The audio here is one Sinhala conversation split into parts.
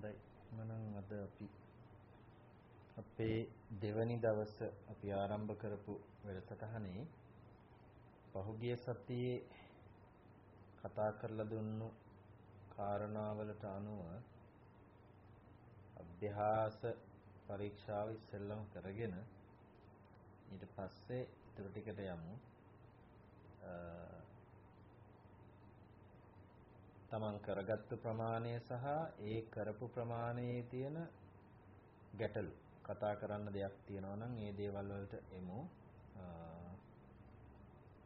හොඳයි. මනම් අද අපි අපේ දෙවැනි දවස අපි ආරම්භ කරපු වැඩසටහනේ පහුගිය සතියේ කතා කරලා දුන්නු කාරණාවලට අනුව අභ්‍යාස පරීක්ෂාව ඉස්සෙල්ලම කරගෙන ඊට පස්සේ ඊටු ටිකට යමු. තමන් කරගත්තු ප්‍රමාණය සහ ඒ කරපු ප්‍රමාණයේ තියෙන ගැටලු කතා කරන්න දෙයක් තියෙනවා නම් ඒ දේවල් වලට එමු.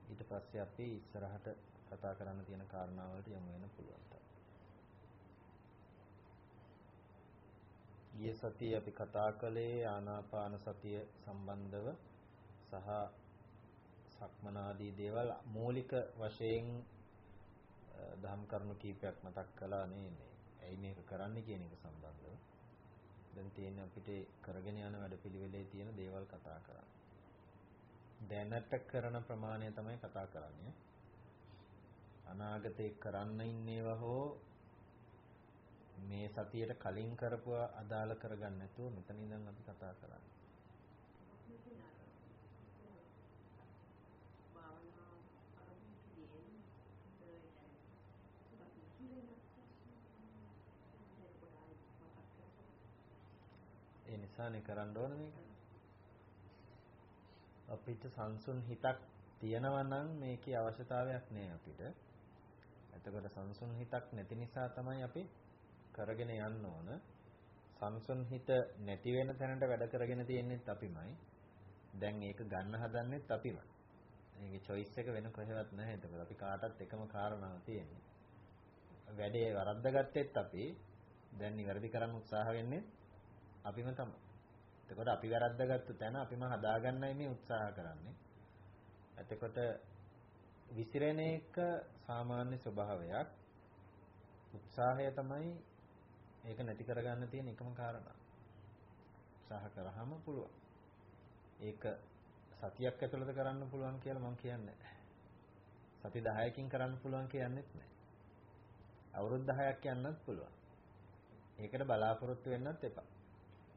ඊට පස්සේ අපි ඉස්සරහට කතා කරන්න තියෙන කාරණා වලට යමු වෙන පුළුවන්. ගිය සතියේ අපි කතා කළේ ආනාපාන සතිය සම්බන්ධව සහ සක්මන ආදී දේවල් මූලික වශයෙන් දහම් කරුණු කීපයක් මතක් කළා නේ මේ. ඇයි මේක කරන්න කියන එක සම්බන්ධව. දැන් තියෙන අපිට කරගෙන යන වැඩපිළිවෙලේ තියෙන දේවල් කතා කරන්න. දැනට කරන ප්‍රමාණය තමයි කතා කරන්නේ. අනාගතේ කරන්න ඉන්නේව හෝ මේ සතියට කලින් කරපුවා අදාළ කරගන්න නැතුව මෙතන ඉඳන් අපි කතා කරන්නේ. ඒ නිසානේ කරන්න ඕන මේක. අපිට සංසුන් හිතක් තියෙනවා නම් මේකේ අවශ්‍යතාවයක් නෑ අපිට. එතකොට සංසුන් හිතක් නැති නිසා තමයි අපි කරගෙන යන්න ඕන. සංසුන් හිත නැති වෙන තැනට වැඩ කරගෙන තියෙන්නෙත් අපිමයි. දැන් ඒක ගන්න හදන්නෙත් අපිමයි. මේකේ choice එක වෙන කොහෙවත් නැහැ. එතකොට අපි කාටත් එකම කාරණාව තියෙන්නේ. වැඩේ වරද්දාගත්තෙත් අපි දැන් නිවැරදි කරන්න උත්සාහ වෙන්නේ අපිම තමයි. එතකොට අපි වැරද්දාගත්තු තැන අපිම හදාගන්නයි මේ උත්සාහ කරන්නේ. එතකොට විසිරෙන එක සාමාන්‍ය ස්වභාවයක්. උත්සාහය තමයි ඒක නැති කරගන්න තියෙන එකම කාරණා. උත්සාහ කරාම පුළුවන්. ඒක සතියක් ඇතුළත කරන්න පුළුවන් කියලා මම කියන්නේ සති 10කින් කරන්න පුළුවන් කියන්නේත් නැහැ. අවුරුදු 10ක් යන්නත් පුළුවන්. ඒකට බලාපොරොත්තු වෙන්නත් එපා.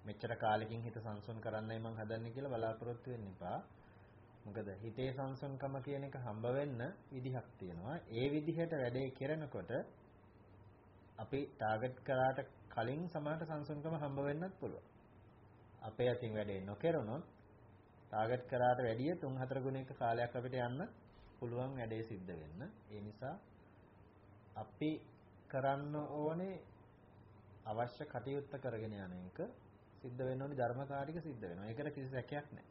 මෙච්චර කාලෙකින් හිත සංසුන් කරන්නයි මං හදන්නේ කියලා බලාපොරොත්තු වෙන්න එපා. මොකද හිතේ සංසුන්කම කියන එක හම්බ වෙන්න විදිහක් තියෙනවා. ඒ විදිහට වැඩේ කරනකොට අපි ටාගට් කරාට කලින් සමානට සංසුන්කම හම්බ වෙන්නත් පුළුවන්. අපේ අතින් වැඩේ නොකරනොත් ටාගට් කරාට වැඩිය 3-4 ගුණයක කාලයක් අපිට යන්න පුළුවන් වැඩේ සිද්ධ වෙන්න. ඒ නිසා අපි කරන්න ඕනේ අවශ්‍ය කටයුත්ත කරගෙන යන එක සිද්ධ වෙන්න ඕනේ ධර්මකාරික සිද්ධ වෙනවා. ඒකට කිසි සැකයක් නැහැ.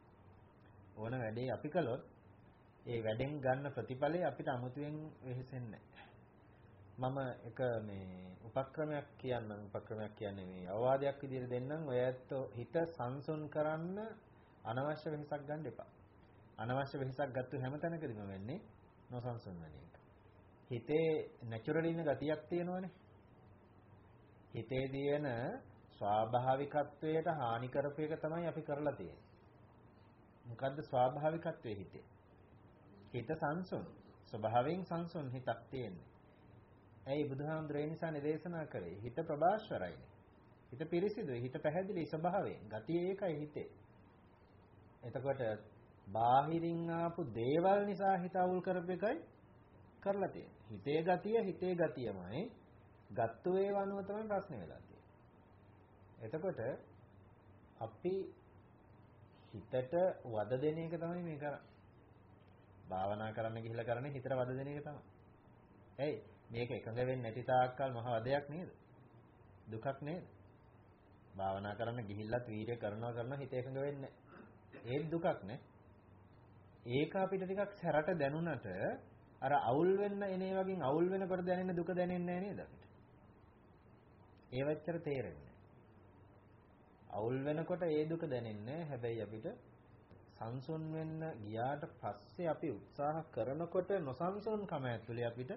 ඕන වැඩේ අපි කළොත් ඒ වැඩෙන් ගන්න ප්‍රතිඵලය අපිට අමුතුවෙන් වෙහෙසෙන්නේ මම එක මේ උපක්‍රමයක් කියන්නම් උපක්‍රමයක් කියන්නේ මේ අවවාදයක් විදිහට දෙන්නම් ඔය ඇත්තෝ හිත සංසුන් කරන්න අනවශ්‍ය වෙහසක් ගන්න එපා. අනවශ්‍ය වෙහසක් ගත්ත හැම තැනකදීම වෙන්නේ නොසන්සුන් වෙන එක. හිතේ නැචරලි ඉන්න ගතියක් තියෙනවනේ. හිතේ තියෙන ස්වාභාවිකත්වයට හානි කරපු එක තමයි අපි කරලා තියෙන්නේ. මොකද්ද ස්වාභාවිකත්වයේ හිතේ? හිත සංසුන්. ස්වභාවයෙන් සංසුන් හිතක් තියෙන්නේ. ඇයි බුදුහාමුදුරේ නිසා නිදේශනා කරේ? හිත ප්‍රභාස්වරයිනේ. හිත පිරිසිදුයි, හිත පැහැදිලි ස්වභාවයෙන්. ගතිය ඒකයි හිතේ. එතකොට බාහිරින් ආපු දේවල් නිසා හිත අවුල් කරපු එකයි කරලා තියෙන්නේ. හිතේ ගතිය හිතේ ගතියමයි. ගත්තු ඒවා අනුව තමයි ප්‍රශ්නේ වෙලා තියෙන්නේ. එතකොට අපි හිතට වද දෙන එක තමයි මේ කරන්නේ. භාවනා කරන්න ගිහිල්ලා කරන්නේ හිතට වද දෙන එක තමයි. ඇයි මේක එකඟ වෙන්නේ නැති තාක්කල් මහ වදයක් නේද? දුකක් නේද? භාවනා කරන්න ගිහිල්ලත් වීර්ය කරනවා කරනවා හිත එකඟ වෙන්නේ ඒත් දුකක් නේ. ඒක අපිට ටිකක් සැරට දැනුණට අර අවුල් වෙන්න එනේ වගේ අවුල් වෙනකොට දැනෙන දුක දැනෙන්නේ නැහැ නේද අපිට? ඒ වෙච්චර තේරෙන්නේ අවුල් වෙනකොට ඒ දුක දැනෙන්නේ හැබැයි අපිට සංසුන් වෙන්න ගියාට පස්සේ අපි උත්සාහ කරනකොට නොසන්සුන්කම ඇතුලේ අපිට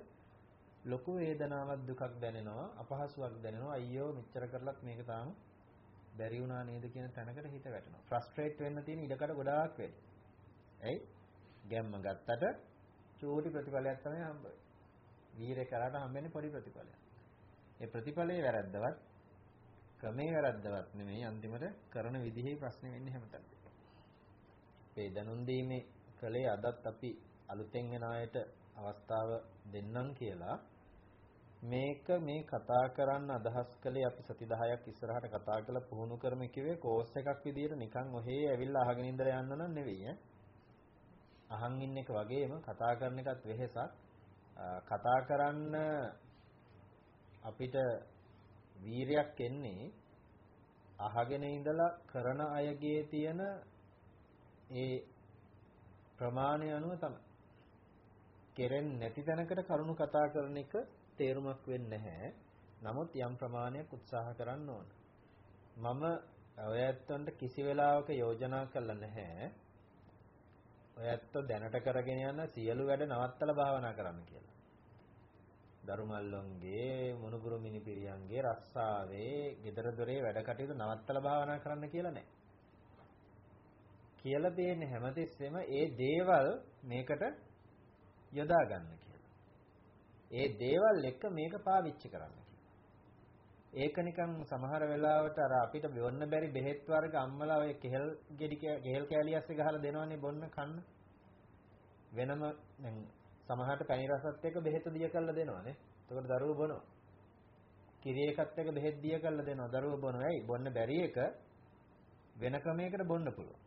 ලොකු වේදනාවක් දුකක් දැනෙනවා අපහසුයක් දැනෙනවා අයියෝ මෙච්චර කරලත් මේක තාම බැරි වුණා නේද කියන තැනකට හිත වැටෙනවා ෆ්‍රස්ට්‍රේට් වෙන්න තියෙන ඉඩකඩ ගොඩාක් වැඩි. ඇයි? ගැම්ම ගත්තට චූටි ප්‍රතිඵලයක් තමයි හම්බ වෙන්නේ. වීරය කරාට හම්බෙන්නේ පොඩි ප්‍රතිඵලයක්. ඒ ප්‍රතිඵලයේ වැරද්දවත් ක්‍රමේ වැරද්දවත් නෙමෙයි අන්තිමට කරන විදිහේ ප්‍රශ්නේ වෙන්නේ හැමතැනම. අපේ දැනුම් දීමේ කලේ අදත් අපි අලුතෙන් එන අයට අවස්ථාව දෙන්නම් කියලා මේක මේ කතා කරන්න අදහස් කළේ අපි සති 10ක් ඉස්සරහට කතා කරලා පුහුණු කරමු කිව්වේ කෝස් එකක් විදියට නිකන් ඔහේ ඇවිල්ලා අහගෙන ඉඳලා යන්න නම් නෙවෙයි ඈ. අහන් ඉන්න එක වගේම කතා කරන එකත් වෙහෙසක්. කතා කරන්න අපිට වීරයක් එන්නේ අහගෙන ඉඳලා කරන අයගේ තියෙන ඒ ප්‍රමාණය අනුව තමයි. කෙරෙන්නේ නැති තැනකට කරුණු කතා කරන එක තේරුමක් වෙන්නේ නැහැ. නමුත් යම් ප්‍රමාණයක් උත්සාහ කරන්න ඕන. මම ඔය ඇත්තන්ට කිසි වෙලාවක යෝජනා කළා නැහැ. ඔය ඇත්ත දැනට කරගෙන යන සියලු වැඩ නවත්තලා භාවනා කරන්න කියලා. දරුමල්ලොන්ගේ මොනුගුරු මිනිපිරියන්ගේ රස්සාවේ gedara dore වැඩ කටයුතු නවත්තලා භාවනා කරන්න කියලා නැහැ. කියලා දෙන්නේ හැමතිස්සෙම ඒ දේවල් මේකට යොදා ගන්න කියලා. ඒ දේවල් එක්ක මේක පාවිච්චි කරන්න කියලා. ඒක නිකන් සමහර වෙලාවට අර අපිට බොන්න බැරි බෙහෙත් වර්ග අම්මලා ඔය කෙහෙල් ගෙඩි කෙහෙල් කෑලි ඇස්සේ ගහලා දෙනවනේ බොන්න කන්න. වෙනම දැන් සමහරට පැණි රසත් එක්ක බෙහෙත දිය කරලා දෙනවනේ. එතකොට දරුවෝ බොනවා. කිරි එකත් එක්ක බෙහෙත් දිය කරලා දෙනවා. දරුවෝ බොනවා. ඇයි? බොන්න බැරි එක වෙන ක්‍රමයකට බොන්න පුළුවන්.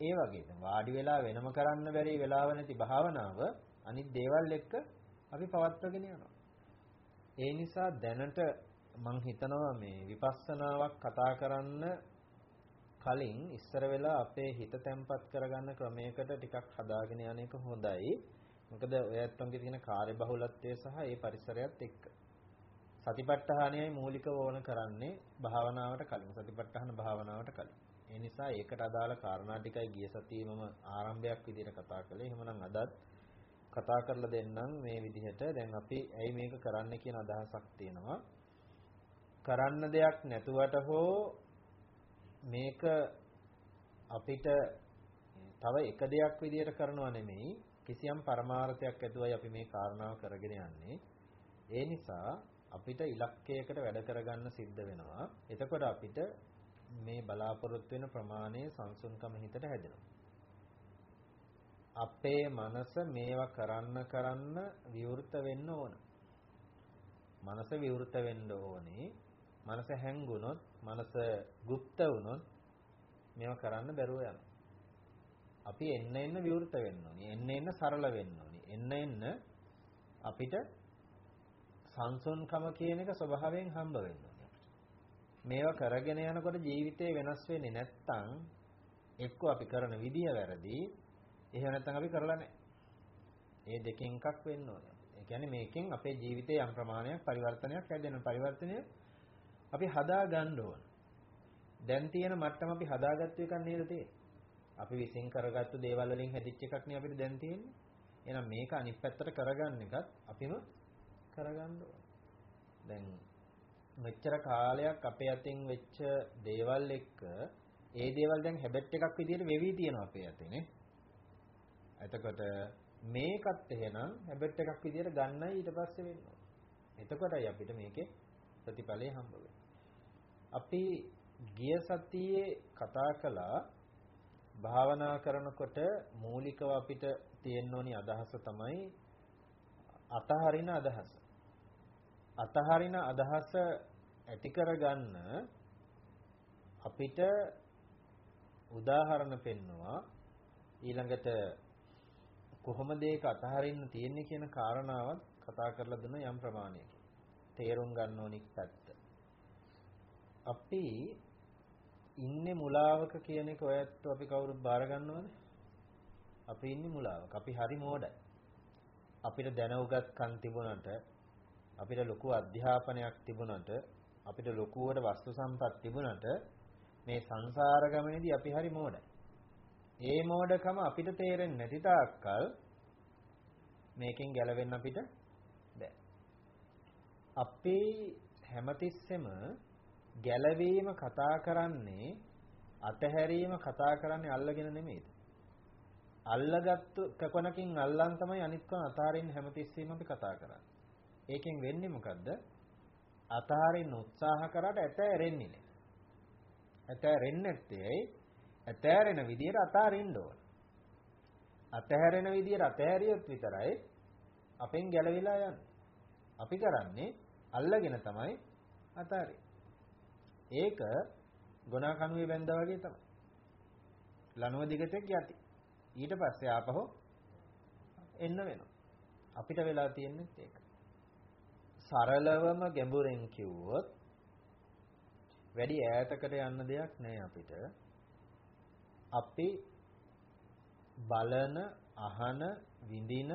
ඒ වගේ දැන් වාඩි වෙලා වෙනම කරන්න බැරි වෙලාව නැති භාවනාව අනිත් දේවල් එක්ක අපි පවත්වාගෙන යනවා. ඒ නිසා දැනට මම හිතනවා මේ විපස්සනාවක් කතා කරන්න කලින් ඉස්සර වෙලා අපේ හිත තැම්පත් කරගන්න ක්‍රමයකට ටිකක් හදාගෙන යන එක හොඳයි. මොකද ඔය ඇත්තන්ගේ තියෙන කාර්යබහුලත්වය සහ ඒ පරිසරයත් එක්ක. සතිපට්ඨානයයි මූලිකව ඕන කරන්නේ භාවනාවට කලින්. සතිපට්ඨාන භාවනාවට කලින්. ඒ නිසා ඒකට අදාළ කාරණා ටිකයි ගිය සතියේ මම ආරම්භයක් විදිහට කතා කළේ. එහෙමනම් අදත් කතා කරලා දෙන්නම් මේ විදිහට. දැන් අපි ඇයි මේක කරන්න කියන අදහසක් තියෙනවා. කරන්න දෙයක් නැතුවට හෝ මේක අපිට තව එක දෙයක් විදිහට කරනව නෙමෙයි කිසියම් පරමාර්ථයක් ඇතුවයි අපි මේ කාරණාව කරගෙන යන්නේ. ඒ නිසා අපිට ඉලක්කයකට වැඩ කරගන්න සිද්ධ වෙනවා. එතකොට අපිට මේ බලාපොරොත්තු වෙන ප්‍රමාණය සංසුන්කම හිතට හැදෙනවා. අපේ මනස මේවා කරන්න කරන්න විවෘත වෙන්න ඕන. මනස විවෘත වෙන්න ඕනේ. මනස හැංගුණොත්, මනස গুপ্ত වුණොත් මේවා කරන්න බැරුව යනවා. අපි එන්න එන්න විවෘත වෙන්න ඕනේ. එන්න එන්න සරල වෙන්න ඕනේ. එන්න එන්න අපිට සංසුන්කම කියන එක ස්වභාවයෙන් හම්බ වෙන්න ඕනේ. මේවා කරගෙන යනකොට ජීවිතේ වෙනස් වෙන්නේ නැත්තම් එක්ක අපි කරන විදිය වැරදි. එහෙම නැත්නම් අපි කරලා නැහැ. මේ දෙකෙන් එකක් වෙන්න ඕනේ. ඒ කියන්නේ මේකෙන් අපේ ජීවිතේ යම් ප්‍රමාණයක් පරිවර්තනයක් හැදෙන පරිවර්තනය අපි හදා ගන්න ඕන. දැන් තියෙන මට්ටම අපි හදාගත්තු එකක් නේද තියෙන්නේ. අපි විශ්ින් කරගත්තු දේවල් වලින් හැදිච්ච එකක් නේ අපිට දැන් තියෙන්නේ. එහෙනම් මේක අනිත් පැත්තට කරගන්න එකත් අපිම කරගන්න ඕන. දැන් මෙච්චර කාලයක් අපේ අතින් වෙච්ච දේවල් එක්ක ඒ දේවල් දැන් හැබිට් එකක් විදිහට වෙවි තියෙනවා අපේ අතේ නේ. එතකොට මේකත් එහෙනම් හැබිට් එකක් විදිහට ගන්නයි ඊට පස්සේ වෙන්න ඕන. එතකොටයි අපිට මේකේ ප්‍රතිඵලය හම්බ අපි ගිය සතියේ කතා කළා භාවනා කරනකොට මූලිකව අපිට තියෙන්න ඕනි අදහස තමයි අතහරින අදහස. අතහරින අදහස ඇති කරගන්න අපිට උදාහරණ පෙන්නවා ඊළඟට කොහොමද ඒක අතහරින්න තියෙන්නේ කියන කාරණාවත් කතා කරලා දුන්න යම් ප්‍රමාණයකින් තේරුම් ගන්න ඕනි පැත්ත. අපි ඉන්නේ මුලාවක කියන එක ඔයත් අපි කවුරුත් බාර ගන්නවද? අපි ඉන්නේ මුලාවක. අපි හරි මෝඩයි. අපිට දැනුගත්කම් තිබුණට අපිට ලොකු අධ්‍යාපනයක් තිබුණට අපිට ලොකුවට වස්තු සම්පත් තිබුණට මේ සංසාර ගමනේදී අපි හරි මෝඩයි. ඒ මෝඩකම අපිට තේරෙන්නේ නැති තාක්කල් මේකෙන් ගැලවෙන්න අපිට බෑ. අපේ හැමතිස්සෙම ගැලවීම කතා කරන්නේ අතහැරීම කතා කරන්නේ අල්ලගෙන නෙමෙයිද? අල්ලගත්තු කකොනකින් අල්ලන් තමයි අනිත් කොන අතාරින්න හැමතිස්සෙම අපි කතා කරන්නේ. ඒකෙන් වෙන්නේ මොකද්ද? අතහරින්න උත්සාහ කරාට ඇතෑරෙන්නේ නැහැ. ඇතෑරෙන්නේ නැත්තේ ඇයි? ඇතෑරෙන විදියට අතහරින්න ඕන. අතහැරෙන විදියට අතහැරියොත් විතරයි අපෙන් ගැලවිලා යන්නේ. අපි කරන්නේ අල්ලගෙන තමයි අතාරින්නේ. ඒක ගොනා කණුවේ බැඳා වගේ තමයි. ලනුව දිගටක් යටි. ඊට පස්සේ ආපහු එන්න වෙනවා. අපිට වෙලා තියෙන්නේ ඒක. සරලවම ගැඹුරෙන් කිව්වොත් වැඩි ඈතකට යන්න දෙයක් නැහැ අපිට. අපි බලන, අහන, විඳින,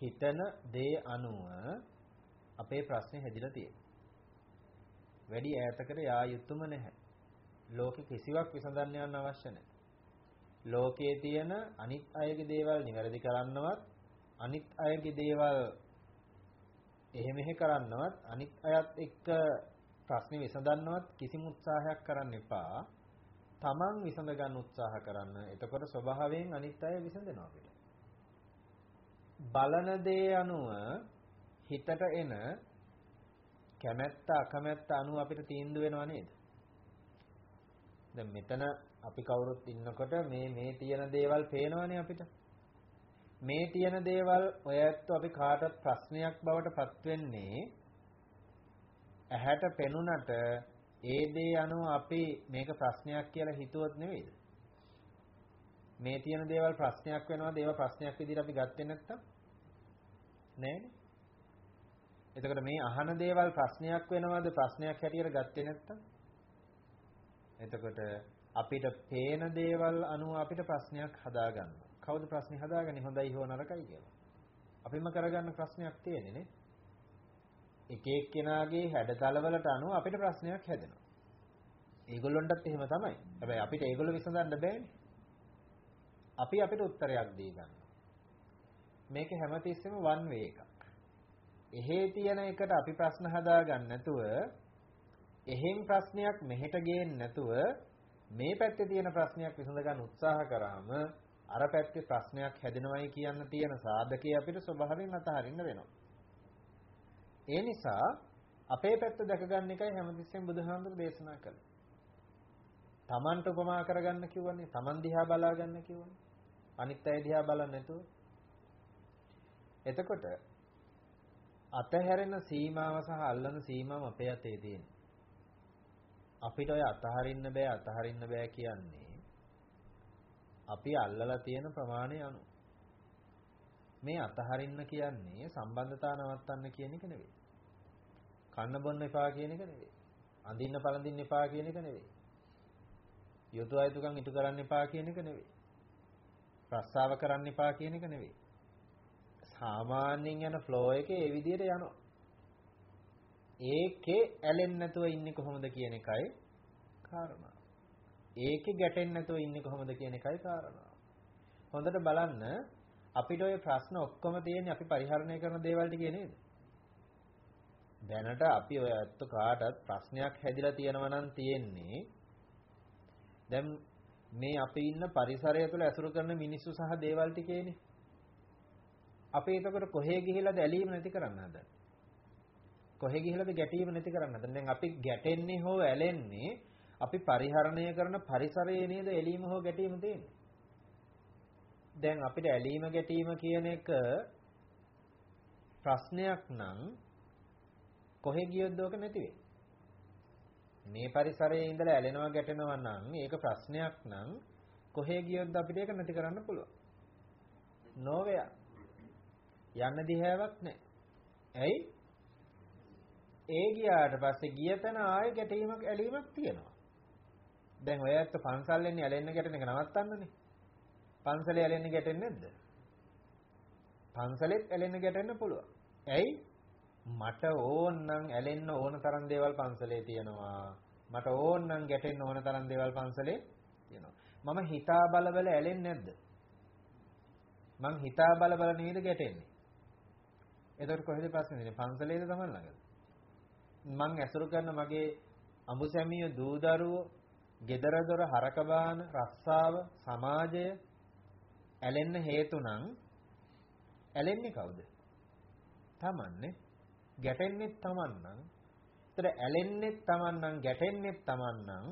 හිතන දේ අනුව අපේ ප්‍රශ්නේ හැදිලා තියෙනවා. වැඩි ඈතකට යා යුතුම නැහැ. ලෝකෙ කිසිවක් විසඳන්න යන්න අවශ්‍ය නැහැ. ලෝකයේ තියෙන අනිත් අයගේ දේවල් නිවැරදි කරන්නවත් අනිත් අයගේ දේවල් එහෙ මෙහෙ කරන්නවත් අනිත් අයත් එක්ක ප්‍රශ්නේ විසඳන්නවත් කිසිම උත්සාහයක් කරන්න එපා. තමන් විසඳ ගන්න උත්සාහ කරන්න. එතකොට ස්වභාවයෙන් අනිත් අය විසඳනවා අපිට. බලන දේ අනුව හිතට එන කැමැත්ත අකමැත්ත අනුව අපිට තීන්දුව වෙනව නේද? දැන් මෙතන අපි කවුරුත් ඉන්නකොට මේ මේ තියෙන දේවල් පේනවනේ අපිට. මේ තියෙන දේවල් ඔය ඇත්ත අපි කාටවත් ප්‍රශ්නයක් බවට පත් වෙන්නේ ඇහැට පෙනුනට ඒ දේ අනුව අපි මේක ප්‍රශ්නයක් කියලා හිතුවොත් නෙවෙයිද? මේ තියෙන දේවල් ප්‍රශ්නයක් වෙනවද? ඒවා ප්‍රශ්නයක් විදිහට අපි ගත්තේ නැත්තම් නෑනේ. එතකොට මේ අහන දේවල් ප්‍රශ්නයක් වෙනවද? ප්‍රශ්නයක් හැටියට ගත්තේ නැත්තම්? එතකොට අපිට පේන දේවල් අනුව අපිට ප්‍රශ්නයක් හදාගන්න. කවුද ප්‍රශ්නේ හදාගන්නේ හොඳයි හෝ නරකයි කියලා? අපිම කරගන්න ප්‍රශ්නයක් තියෙන්නේ නේ. එක එක්කෙනාගේ හැඩතලවලට අනුව අපිට ප්‍රශ්නයක් හැදෙනවා. ඒගොල්ලොන්ටත් එහෙම තමයි. හැබැයි අපිට ඒගොල්ලෝ විසඳන්න බෑනේ. අපි අපිට උත්තරයක් දී ගන්නවා. මේක හැමතිස්සෙම වන් වේ එකක්. එහෙ තියෙන එකට අපි ප්‍රශ්න හදාගන්න නැතුව එහෙන් ප්‍රශ්නයක් මෙහෙට ගේන්න නැතුව මේ පැත්තේ තියෙන ප්‍රශ්නයක් විසඳ ගන්න උත්සාහ කරාම අර පැත්තේ ප්‍රශ්නයක් හැදෙනවයි කියන්න තියෙන සාධකයේ අපිට ස්වභාවයෙන් අතහරින්න වෙනවා. ඒ නිසා අපේ පැත්ත දැක ගන්න එකයි හැමතිස්සෙම බුදුහාමුදුරු දේශනා කළේ. Tamanට උපමා කරගන්න කිව්වනේ. Taman දිහා බලා ගන්න කිව්වනේ. අනිත් අය දිහා බලන්නේ නැතුව. එතකොට අතහැරෙන සීමාව සහ අල්ලන සීමාව අපේ අතේ තියෙනවා. අපිට ඔය අතහරින්න බෑ අතහරින්න බෑ කියන්නේ අපි අල්ලලා තියෙන ප්‍රමාණය අනුව. මේ අතහරින්න කියන්නේ සම්බන්ධතා නවත්තන්න කියන එක නෙවෙයි. කන්න බොන්න එපා කියන එක නෙවෙයි. අඳින්න පළඳින්න එපා කියන එක නෙවෙයි. යොදු අයතුකම් ඉටු කරන්න එපා කියන එක නෙවෙයි. ප්‍රස්තාව කරන්න එපා කියන එක නෙවෙයි. සාමාන්‍යයෙන් යන ෆ්ලෝ එකේ ඒ විදිහට යනවා. ඒකේ ඇලෙන්නේ නැතුව ඉන්නේ කොහොමද කියන එකයි කාරණා. ඒකේ ගැටෙන්නේ නැතුව ඉන්නේ කොහොමද කියන එකයි කාරණා. හොඳට බලන්න අපිට ওই ප්‍රශ්න ඔක්කොම තියෙන්නේ අපි පරිහරණය කරන දේවල් ටිකේ නේද? දැනට අපි ඔය ඇත්ත කාටත් ප්‍රශ්නයක් හැදිලා තියෙනවා නම් තියෙන්නේ දැන් මේ අපි ඉන්න පරිසරය තුළ ඇසුරු කරන මිනිස්සු සහ දේවල් ටිකේනේ. අපි එතකොට කොහේ ගිහිලාද ඇලීම නැති කරන්න හදන්නේ? කොහේ ගිහිලාද ගැටීම නැති කරන්න හදන්නේ? දැන් අපි ගැටෙන්නේ හෝ ඇලෙන්නේ අපි පරිහරණය කරන පරිසරයේ නේද ඇලීම හෝ ගැටීම තියෙන්නේ. දැන් අපිට ඇලීම ගැටීම කියන එක ප්‍රශ්නයක් නම් කොහෙ ගියොත් ඕක නැති වෙයි. මේ පරිසරයේ ඉඳලා ඇලෙනවා ගැටෙනවා නම් ඒක ප්‍රශ්නයක් නම් කොහේ ගියොත් අපිට ඒක නැති කරන්න පුළුවන්. නෝවය. යන්න දිහාවක් නැහැ. ඇයි? ඒ ගියාට පස්සේ ගිය තැන ආයෙ ගැටීමක් ඇලීමක් තියෙනවා. දැන් ඔය ඇත්ත පන්සල් එන්නේ ඇලෙන්න ගැටෙන එක නවත්තන්නනේ. පන්සලේ ඇලෙන්න ගැටෙන්නේ නැද්ද? පන්සලෙත් ඇලෙන්න ගැටෙන්න පුළුවන්. ඇයි? මට ඕන්නම් ඇලෙන්න ඕන තරම් දේවල් පන්සලේ තියෙනවා. මට ඕන්නම් ගැටෙන්න ඕන තරම් දේවල් පන්සලේ තියෙනවා. මම හිතා බල බල ඇලෙන්නේ නැද්ද? මං හිතා බල බල නේද ගැටෙන්නේ. එතකොට කොහෙද ප්‍රශ්නේ තියෙන්නේ? පන්සලේද තමයි ළඟද? මං ඇසුරු කරන මගේ අඹුසැමිය දූ දරුවෝ, gedara dora හරක බාන, රස්සාව, සමාජය ඇලෙන්න හේතු නම් ඇලෙන්නේ කවුද? තමන්නේ ගැටෙන්නේ Taman නම් ඒතර ඇලෙන්නෙත් Taman නම් ගැටෙන්නෙත් Taman නම්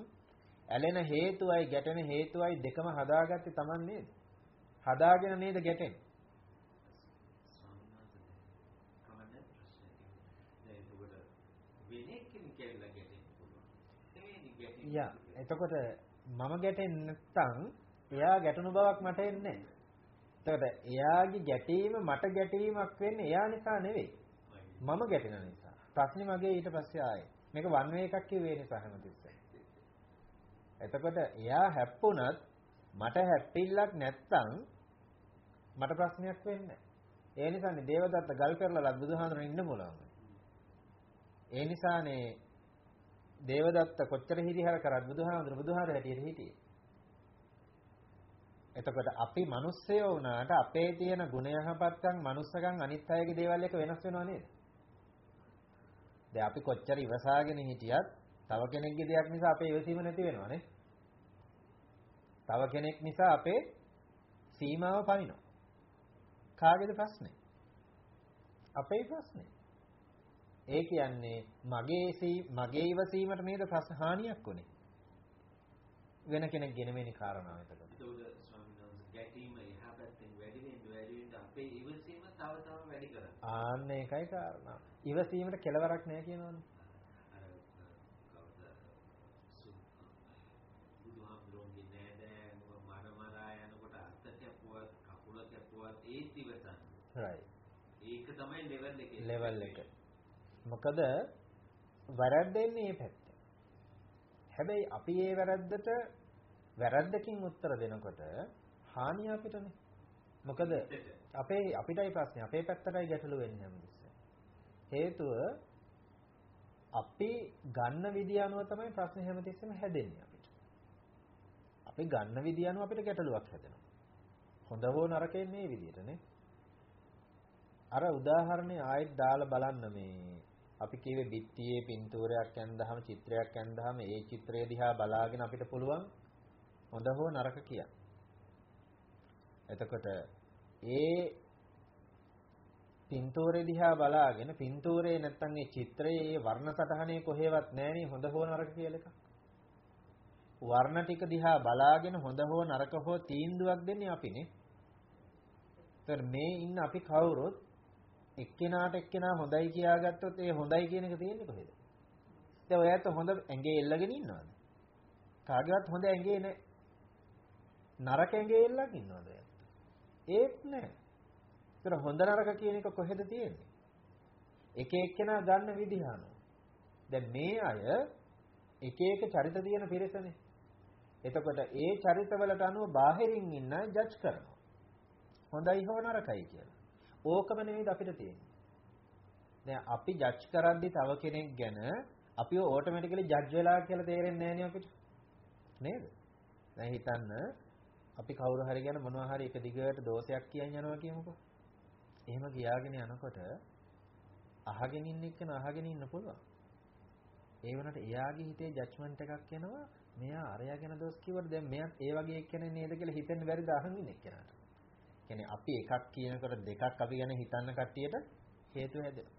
ඇලෙන හේතුවයි ගැටෙන හේතුවයි දෙකම හදාගත්තේ Taman නේද? හදාගෙන නේද ගැටෙන්නේ? යා එතකොට මම ගැටෙන්නේ නැත්තම් එයා ගැටුණු බවක් මට එන්නේ නැහැ. එතකොට එයාගේ ගැටීම මට ගැටීමක් වෙන්නේ එයා නිසා නෙවෙයි. මම ගැටෙන නිසා. ප්‍රශ්නේ මගේ ඊට පස්සේ ආයේ. මේක වන් වේ එකක් කිව්වේ නිසා හැමතිස්සෙම. එතකොට එයා හැප්පුණත් මට හැප්පිල්ලක් නැත්තම් මට ප්‍රශ්නයක් වෙන්නේ ඒ නිසානේ දේවදත්ත ගල් කරලා බුදුහාඳුන ඉන්න මොලවන්නේ. ඒ නිසානේ දේවදත්ත කොච්චර හිරිහැර කරත් බුදුහාඳුන බුදුහාර හැටියට හිටියේ. එතකොට අපි මිනිස්සයෝ වුණාට අපේ තියෙන ගුණ යහපත්කම් මනුස්සකම් අනිත් අයගේ දේවල් එක වෙනස් වෙනව නේද? දැන් අපි කොච්චර ඉවසාගෙන හිටියත් තව කෙනෙක්ගේ දෙයක් නිසා අපේ ඉවසීම නැති වෙනවනේ. තව කෙනෙක් නිසා අපේ සීමාව පනිනවා. කාගේද ප්‍රශ්නේ? අපේ ප්‍රශ්නේ. ඒ කියන්නේ මගේ මගේ ඉවසීමට නේද ප්‍රශ්න හානියක් උනේ. වෙන කෙනෙක් ගෙනෙවෙනි කාරණාව එතකොට. ඒකෝද ස්වාමීන් වහන්සේ ගැටීම එහා පැත්තෙන් වැඩි වෙන්න වැඩි වෙන්න අපේ ඉවසීම තව තව වැඩි කරනවා. ආන්න ඒකයි කාරණා. ඉවසීමට කෙලවරක් නැහැ කියනවනේ. අර කවුද බුදුහාමුදුරන්ගේ නෑදෑ මර මරා යනකොට අත කැපුවත් කකුල කැපුවත් ඒත් ඉවසන්නේ. right. ඒක තමයි ලෙවල් එකේ. ලෙවල් එක. මොකද වැරද්දෙන්නේ මේ පැත්ත. හැබැයි අපි ඒ වැරද්දට වැරද්දකින් උත්තර දෙනකොට හානිය අපිටනේ. මොකද අපේ අපිටයි ප්‍රශ්නේ අපේ පැත්තටයි ගැටලු වෙන්නේ හැමතිස්සෙම. හේතුව අපි ගන්න විදිය අනුව තමයි ප්‍රශ්නේ හැමතිස්සෙම හැදෙන්නේ අපිට. අපි ගන්න විදිය අනුව අපිට ගැටලුවක් හැදෙනවා. හොඳ හෝ නරකේ මේ විදියටනේ. අර උදාහරණේ ආයෙත් දාලා බලන්න මේ අපි කියවේ බිත්තියේ පින්තූරයක් ඇඳහම චිත්‍රයක් ඇඳහම ඒ චිත්‍රය දිහා බලාගෙන අපිට පුළුවන් හොඳ හෝ නරක කියන්න. එතකොට ඒ පින්තූරේ දිහා බලාගෙන පින්තූරේ නැත්තම් ඒ චිත්‍රයේ ඒ වර්ණ සටහනේ කොහෙවත් නැහෙනේ හොඳ හෝ නරක කියලා එකක්. වර්ණ ටික දිහා බලාගෙන හොඳ හෝ නරක හෝ තීන්දුවක් දෙන්නේ අපිනේ. ඒතර මේ ඉන්න අපි කවුරුත් එක්කෙනාට එක්කෙනා හොඳයි කියාගත්තොත් ඒ හොඳයි කියන එක තියෙන්නේ කොහෙද? දැන් ඔයත් හොඳ ඇඟේ එල්ලගෙන ඉන්නවද? කාගේවත් හොඳ ඇඟේ නැහැ. නරක ඇඟේ එල්ලගෙන ඉන්නවද ඔයත්? ඒත් නැහැ. ඒතර හොඳ නරක කියන එක කොහෙද තියෙන්නේ? එක එක්කෙනා ගන්න විදිහ අනුව. දැන් මේ අය එක එක චරිත තියෙන පිරිසනේ. එතකොට ඒ චරිතවලට අනුව බාහිරින් ඉන්න ජජ් කරනවා. හොඳයි හෝ නරකයි කියලා. ඕකම නෙවෙයිද අපිට තියෙන්නේ. දැන් අපි ජජ් කරද්දි තව කෙනෙක් ගැන අපිව ඕටෝමැටිකලි ජජ් වෙලා කියලා තේරෙන්නේ නැහැ අපිට. නේද? දැන් හිතන්න අපි කවුරු හරි ගැන මොනවා හරි එක දිගට දෝෂයක් කියන් යනවා කියමුකෝ. එහෙම කියාගෙන යනකොට අහගෙන ඉන්න එක්කන අහගෙන ඉන්න පුළුවන්. ඒ වුණාට එයාගේ හිතේ ජජ්මන්ට් එකක් එනවා මෙයා අරයා ගැන දොස් කිව්වට දැන් මෙයාත් ඒ වගේ එක්කෙනෙක් නේද කියලා හිතෙන්න බැරිද අහන් ඉන්න එක්කෙනාට. කියන්නේ අපි එකක් කියනකොට දෙකක් අපි ගැන හිතන්න කට්ටියට හේතු හැදෙනවා.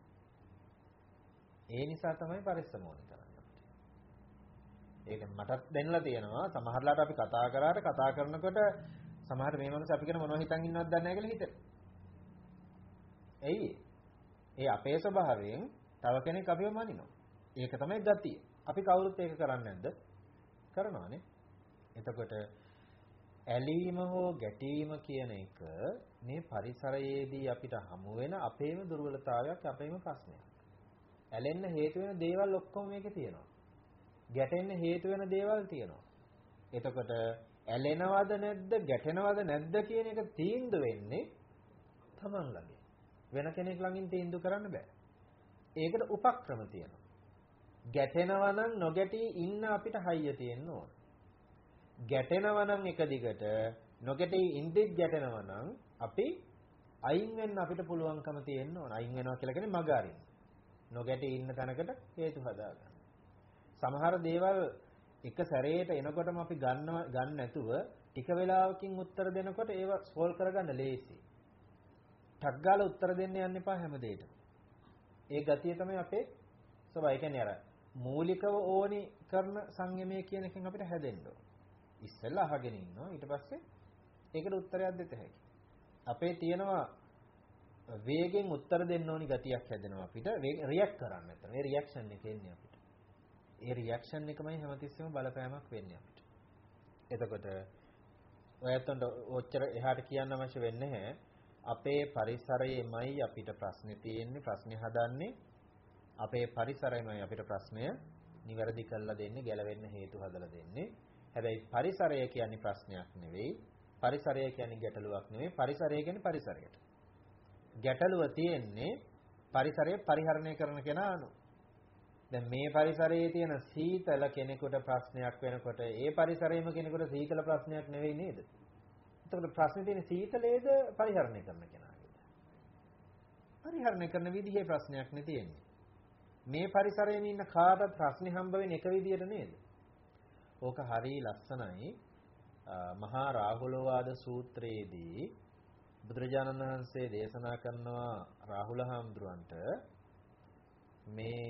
ඒ නිසා තමයි පරිස්සම ඕනේ කරන්නේ අපිට. ඒක මටත් දැනලා තියෙනවා සමහරලාට අපි කතා කරාට කතා කරනකොට සමහර මේ මනස අපි ගැන මොනවද හිතන් ඉන්නවද දන්නේ නැහැ කියලා හිතෙන. එයි ඒ අපේ ස්වභාවයෙන් තව කෙනෙක් අපිව මනිනවා. ඒක තමයි ගතිය. අපි කවුරුත් ඒක කරන්නේ නැද්ද? කරනවානේ. එතකොට ඇලීම හෝ ගැටීම කියන එක මේ පරිසරයේදී අපිට හමු වෙන අපේම දුර්වලතාවයක් අපේම ප්‍රශ්නයක්. ඇලෙන්න හේතු වෙන දේවල් ඔක්කොම මේකේ තියෙනවා. ගැටෙන්න හේතු වෙන දේවල් තියෙනවා. එතකොට ඇලෙනවද නැද්ද ගැටෙනවද නැද්ද කියන එක තීන්දුව වෙන්නේ Taman ළඟින්. වෙන කෙනෙක් ළඟින් තීන්දුව කරන්න බෑ. ඒකට උපක්‍රම තියෙනවා. ගැටෙනවා නම් නොගැටී ඉන්න අපිට හයිය තියෙන්න ඕන. ගැටෙනවා නම් එක දිගට නොගැටී ඉඳිත් ගැටෙනවා නම් අපි අයින් වෙන්න අපිට පුළුවන්කම තියෙන්න ඕන. අයින් වෙනවා කියලා කියන්නේ මග අරින්න. නොගැටී ඉන්න තැනකට හේතු හදාගන්න. සමහර දේවල් එක සැරේට එනකොටම අපි ගන්න ගන්න නැතුව ටික වෙලාවකින් උත්තර දෙනකොට ඒව සෝල් කරගන්න ලේසි. ටක් ගාලා උත්තර දෙන්න යන්න එපා හැම දෙයකටම. ඒ ගතිය තමයි අපේ ස්වභාවය. කියන්නේ අර මූලිකව ඕනි කරන සංයමය කියන එකෙන් අපිට හැදෙන්න ඕන. ඉස්සෙල්ලා අහගෙන ඉන්නවා ඊට පස්සේ ඒකට උත්තරයක් දෙත හැකියි. අපේ තියෙනවා වේගෙන් උත්තර දෙන්න ඕනි ගතියක් හැදෙනවා අපිට රියැක්ට් කරන්න නැත්නම් ඒ රියැක්ෂන් එක එන්නේ අපිට. ඒ රියැක්ෂන් එකමයි හැමතිස්සෙම බලපෑමක් වෙන්නේ අපිට. එතකොට ඔයයන්ට ඔච්චර එහාට කියන්න අවශ්‍ය වෙන්නේ නැහැ. අපේ පරිසරයේමයි අපිට ප්‍රශ්නේ තියෙන්නේ ප්‍රශ්නේ හදන්නේ අපේ පරිසරයමයි අපිට ප්‍රශ්නය නිවැරදි කරලා දෙන්නේ ගැලවෙන්න හේතු හදලා දෙන්නේ. හැබැයි පරිසරය කියන්නේ ප්‍රශ්නයක් නෙවෙයි. පරිසරය කියන්නේ ගැටලුවක් නෙවෙයි. පරිසරය කියන්නේ පරිසරයට. ගැටලුව තියෙන්නේ පරිසරය පරිහරණය කරන කෙනා අනු. දැන් මේ පරිසරයේ තියෙන සීතල කෙනෙකුට ප්‍රශ්නයක් වෙනකොට ඒ පරිසරයේම කෙනෙකුට සීතල ප්‍රශ්නයක් නෙවෙයි නේද? එතකොට ප්‍රශ්නේ තියෙන්නේ සීතලේද පරිහරණය කරන කෙනාගේද? පරිහරණය කරන විදිහේ ප්‍රශ්නයක් නේ තියෙන්නේ. මේ පරිසරයේ ඉන්න කාටත් ප්‍රශ්නේ හම්බ වෙන්නේ එක විදියට නේද? ඕක හරි ලස්සනයි. මහා රාහුලවාද සූත්‍රයේදී බුදුරජාණන් වහන්සේ දේශනා කරනවා රාහුල හාමුදුරන්ට මේ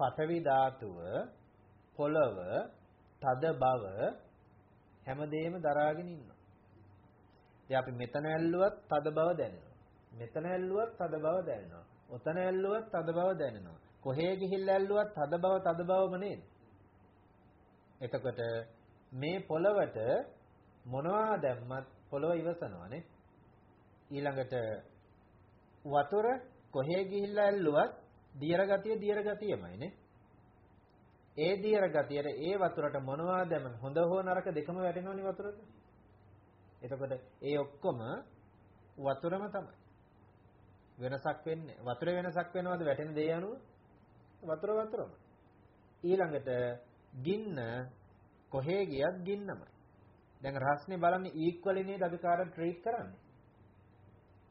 පඨවි ධාතුව පොළව තද බව හැමදේම දරාගෙන ඉන්නවා. ඉතින් අපි මෙතන ඇල්ලුවත් තද බව දැනෙනවා. මෙතන ඇල්ලුවත් තද බව දැනෙනවා. ඔතන ඇල්ලුවත් තද බව දැනෙනවා. කොහේ ගිහිල්ලා ඇල්ලුවත් තද බව තද බවම නේද? එතකොට මේ පොළවට මොනවා දැම්මත් පොළව ඉවසනවානේ. ඊළඟට වතුර කොහේ ගිහිල්ලා ඇල්ලුවත් දියර ගතිය දියර ගතියමයිනේ. ඒ දියර ගතියට ඒ වතුරට මොනවා දැමන හොඳ හෝ නරක දෙකම වැටෙනවනේ වතුරට. එතකොට ඒ ඔක්කොම වතුරම තමයි. වෙනසක් වෙන්නේ. වතුරේ වෙනසක් වෙනවද වැටෙන දේ අනුව? වතුර වතුරම. ඊළඟට ගින්න කොහේ ගියත් ගින්නමයි. දැන් රස්නේ බලන්නේ ඊක්වලි නේද අපි කාටද ට්‍රීට් කරන්නේ?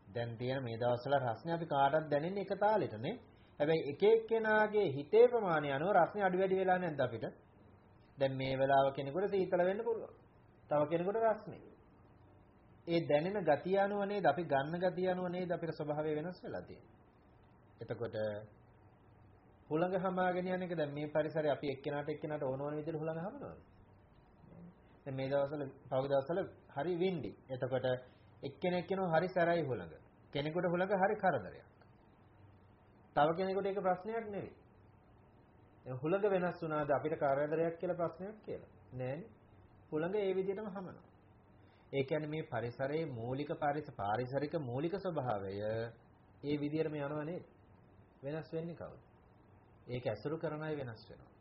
දැන් තියෙන මේ දවස්වල රස්නේ අපි කාටත් දැනෙන්නේ එක තාලෙටනේ. හැබැයි එක එක්කෙනාගේ හිතේ ප්‍රමාණය අනුව රස්නේ අඩු වැඩි වෙලා නැද්ද අපිට? දැන් මේ වෙලාව කෙනෙකුට සීතල වෙන්න පුළුවන්. තව කෙනෙකුට රස්නේ. ඒ දැනෙන ගතිය අනුව නේද අපි ගන්න ගතිය අනුව නේද අපේ ස්වභාවය වෙනස් වෙලා තියෙන්නේ. එතකොට හුළඟ හමාගෙන යන එක දැන් මේ පරිසරය අපි එක්කෙනාට එක්කෙනාට ඕන ඕන විදිහට හුළඟ හමනවද? දැන් මේ දවස්වල පහුගිය දවස්වල හරි වින්ඩි. එතකොට එක්කෙනෙක් කියනවා හරි සැරයි හුළඟ. කෙනෙකුට හුළඟ හරි කරදරයක්. තව කෙනෙකුට ඒක ප්‍රශ්නයක් නෙවෙයි. දැන් හුළඟ වෙනස් වුණාද අපිට කරදරයක් කියලා ප්‍රශ්නයක් කියලා. නෑනේ. හුළඟ ඒ විදිහටම හමනවා. ඒ කියන්නේ මේ පරිසරයේ මූලික පාරිසරික මූලික ස්වභාවය ඒ විදිහටම යනවා නේද? වෙනස් වෙන්නේ කවුද? ඒක ඇසුරු කරන අය වෙනස් වෙනවා.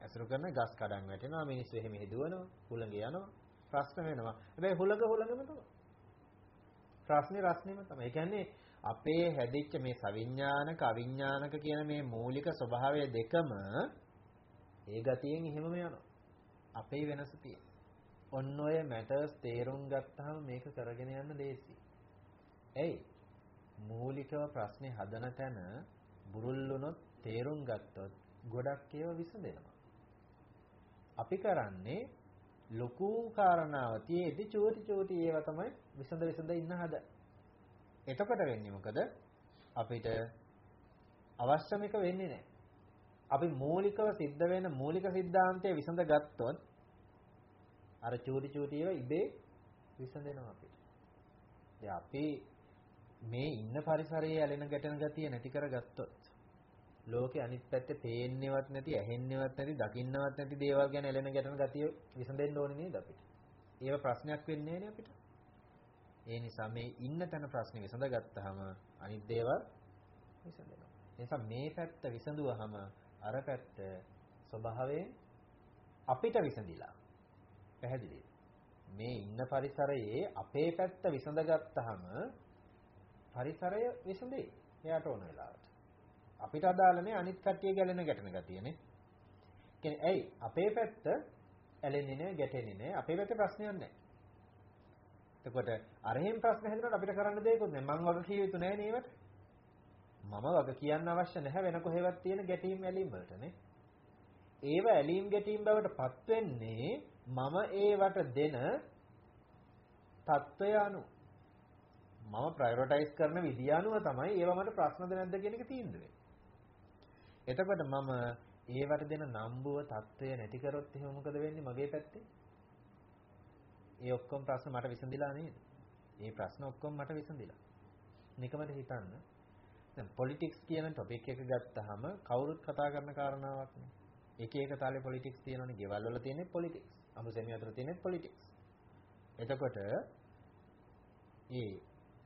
ඇසුරු කරන ගස් කඩන් වැටෙනවා, මිනිස්සු එහෙම හිදුවනවා, හුළඟ යනවා, ප්‍රශ්න වෙනවා. හැබැයි හුළඟ හුළඟම තමයි. ප්‍රශ්නේ රස්නෙම තමයි. ඒ කියන්නේ අපේ හැදිච්ච මේ සවිඥානික අවිඥානික කියන මේ මූලික ස්වභාවය දෙකම ඒ ගතියෙන් එහෙමම යනවා. අපේ වෙනස තියෙනවා. ඔන්න ඔය මැටර්ස් තේරුම් ගත්තාම මේක කරගෙන යන්න ලේසි. ඇයි? මූලිකව ප්‍රශ්නේ හදන තැන බුරුල් වුණොත් තේරුම් ගත්තොත් ගොඩක් ඒවා විසඳෙනවා. අපි කරන්නේ ලොකු කාරණාව තියේදී චෝටි චෝටි ඒවා තමයි විසඳ විසඳ ඉන්න හද. එතකොට වෙන්නේ මොකද? අපිට අවශ්‍යමික වෙන්නේ නැහැ. අපි මූලිකව සිද්ධ වෙන මූලික સિદ્ધාන්තය විසඳ ගත්තොත් අර චූටි චූටි ඒවා ඉබේ විසඳෙනවා අපිට. ඉතින් අපි මේ ඉන්න පරිසරයේ ඇලෙන ගැටෙන ගතිය නැති කරගත්තොත් ලෝකේ අනිත් පැත්තේ පේන්නේවත් නැති ඇහෙන්නේවත් නැති දකින්නවත් නැති දේවල් ගැන ඇලෙන ගැටෙන ගතිය විසඳෙන්න ඕනේ නේද අපිට? ඒව ප්‍රශ්නයක් වෙන්නේ නැහැ අපිට. ඒ නිසා මේ ඉන්න තැන ප්‍රශ්නේ විසඳගත්තාම අනිත් දේවල් විසඳෙනවා. ඒ නිසා මේ පැත්ත විසඳුවාම අර පැත්ත ස්වභාවයෙන් අපිට විසඳිලා පැහැදිලිද? මේ ඉන්න පරිසරයේ අපේ පැත්ත විසඳගත්තාම පරිසරය විසඳේ. එයාට ඕන වෙලාවට. අපිට අදාළනේ අනිත් කට්ටිය ගැලෙන ගැටෙන ගතියනේ. කියන්නේ ඇයි? අපේ පැත්ත ඇලෙන්නේ නැහැ ගැටෙන්නේ නැහැ අපේ පැත්තේ ප්‍රශ්නයක් නැහැ. එතකොට අරහෙන් ප්‍රශ්න හැදෙනකොට අපිට කරන්න දෙයක් නෑ. මං වගේ කිය යුතු නෑ නේවට මම වගේ කියන්න අවශ්‍ය නැහැ වෙන කොහෙවත් තියෙන ගැටීම් ඇලීම් වලට නේ. ඒව ඇලීම් ගැටීම් බවට පත් වෙන්නේ මම ඒවට දෙන తত্ত্বය anu මම ප්‍රයොරටයිස් කරන විදිය අනුව තමයි ඒව මට ප්‍රශ්නද නැද්ද කියන එක තීන්දුවේ. එතකොට මම ඒවට දෙන නම්බුව தত্ত্বය නැති කරොත් එහෙම මොකද වෙන්නේ මගේ පැත්තේ? ඒ ඔක්කොම ප්‍රශ්න මට විසඳිලා නේද? මේ ප්‍රශ්න ඔක්කොම මට විසඳිලා. නිකමද හිතන්න. දැන් පොලිටික්ස් කියන ටොපික් එක ගත්තාම කවුරුත් කතා කරන කාරණාවක් නේ. එක එක තාලේ පොලිටික්ස් තියෙනවනේ. ගෙවල් වල තියෙන පොලිටික්ස්. අමුසෙමිය අතර තියෙන පොලිටික්ස්. එතකොට ඒ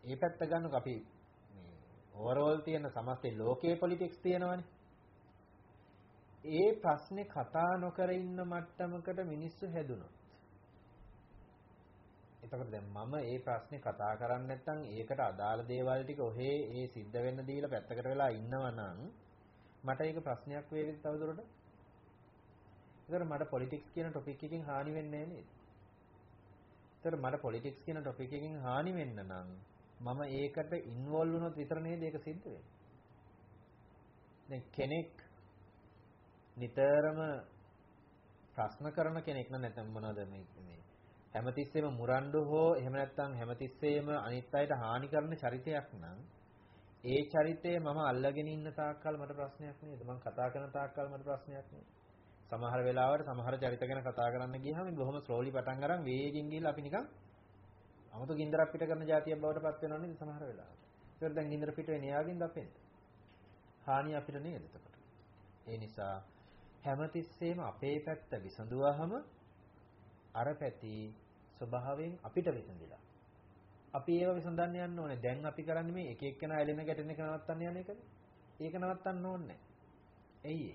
ඒ පැත්ත ගන්නකො අපි මේ ඕවරෝල් තියෙන සමස්ත ලෝකයේ පොලිටික්ස් තියෙනවනේ. ඒ ප්‍රශ්නේ කතා නොකර ඉන්න මට්ටමකට මිනිස්සු හැදුනොත් එතකොට දැන් මම ඒ ප්‍රශ්නේ කතා කරන්නේ නැත්නම් ඒකට අදාළ දේවල් ටික ඔහේ ඒ සිද්ධ වෙන්න දීලා පැත්තකට වෙලා ඉන්නවනම් මට ඒක ප්‍රශ්නයක් වේවිද තවදුරට? ඒතර මට පොලිටික්ස් කියන ටොපික් එකකින් හානි වෙන්නේ නැහැ නේද? ඒතර මට පොලිටික්ස් කියන ටොපික් එකකින් හානි වෙන්න නම් මම ඒකට ඉන්වෝල්ව් වුණොත් විතර නේද ඒක සිද්ධ වෙන්නේ. දැන් කෙනෙක් නිතරම ප්‍රශ්න කරන කෙනෙක් නම් නැත්නම් මොනවද මේ මේ හැමතිස්සෙම මුරණ්ඩු හෝ එහෙම නැත්නම් හැමතිස්සෙම අනිත් අයට හානි කරන චරිතයක් නම් ඒ චරිතය මම අල්ලගෙන ඉන්න තාක්කල් මට ප්‍රශ්නයක් නේද මම කතා කරන තාක්කල් මට ප්‍රශ්නයක් නේද සමහර වෙලාවට සමහර චරිත ගැන කතා කරන්න ගියහම බොහොම slowly පටන් අරන් වේගෙන් ගිහලා අපි නිකන් 아무තු ගින්දරක් පිට කරන જાතියක් බවට පත් වෙනවා නේද සමහර වෙලාවට. ඒකට දැන් ගින්දර පිට වෙන යාගින්ද අපෙන්. හානිය අපිට නේද එතකොට. ඒ නිසා හැමතිස්සෙම අපේ පැත්ත විසඳුවාම අර පැති ස්වභාවයෙන් අපිට විසඳිලා. අපි ඒව විසඳන්න යන්න ඕනේ. දැන් අපි කරන්නේ මේ එක එක්කෙනා ඇලෙන ගැටෙන එක නවත්තන්න යන එකනේ. ඒක නවත්තන්න ඕනේ ඇයි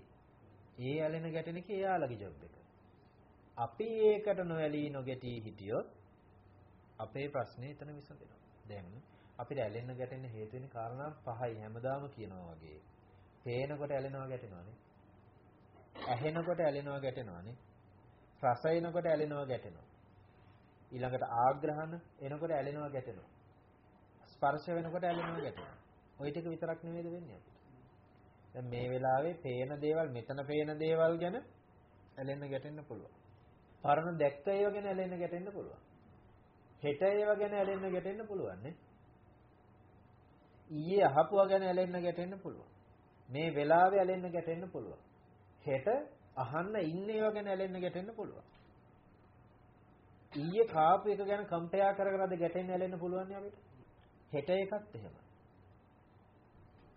ඒ ඇලෙන ගැටෙන එක එයාලගේ ජොබ් එක. අපි ඒකට නොඇලී නොගැටී හිටියොත් අපේ ප්‍රශ්නේ එතන විසඳෙනවා. දැන් අපිට ඇලෙන්න ගැටෙන්න හේතු වෙන කාරණා පහයි හැමදාම කියනවා වගේ. පේනකොට ඇලෙනවා ගැටෙනවානේ. ඇහෙනකොට ඇලෙනවා ගැටෙනවානේ. රස එනකොට ඇලෙනවා ගැටෙනවා. ඊළඟට ආග්‍රහණ එනකොට ඇලෙනවා ගැටෙනවා. ස්පර්ශ වෙනකොට ඇලෙනවා ගැටෙනවා. ওই ටික විතරක් නෙවෙයිද වෙන්නේ අපිට. දැන් මේ වෙලාවේ පේන දේවල් මෙතන පේන දේවල් ගැන ඇලෙන්න ගැටෙන්න පුළුවන්. පරණ දැක්ක ඒවා ගැන ඇලෙන්න ගැටෙන්න පුළුවන්. හෙට ඒවා ගැන ඇලෙන්න ගැටෙන්න පුළුවන් නේ. ඊයේ අහපුවා ගැන ඇලෙන්න ගැටෙන්න පුළුවන්. මේ වෙලාවේ ඇලෙන්න ගැටෙන්න පුළුවන්. හෙට අහන්න ඉන්න ඒවා ගැන ඇලෙන්න ගැටෙන්න පුළුවන්. ඊයේ කාපු එක ගැන කම්පෙයාර් කර කර අද ගැටෙන්න ඇලෙන්න පුළුවන් නේ අපිට. හෙට එකත් එහෙම.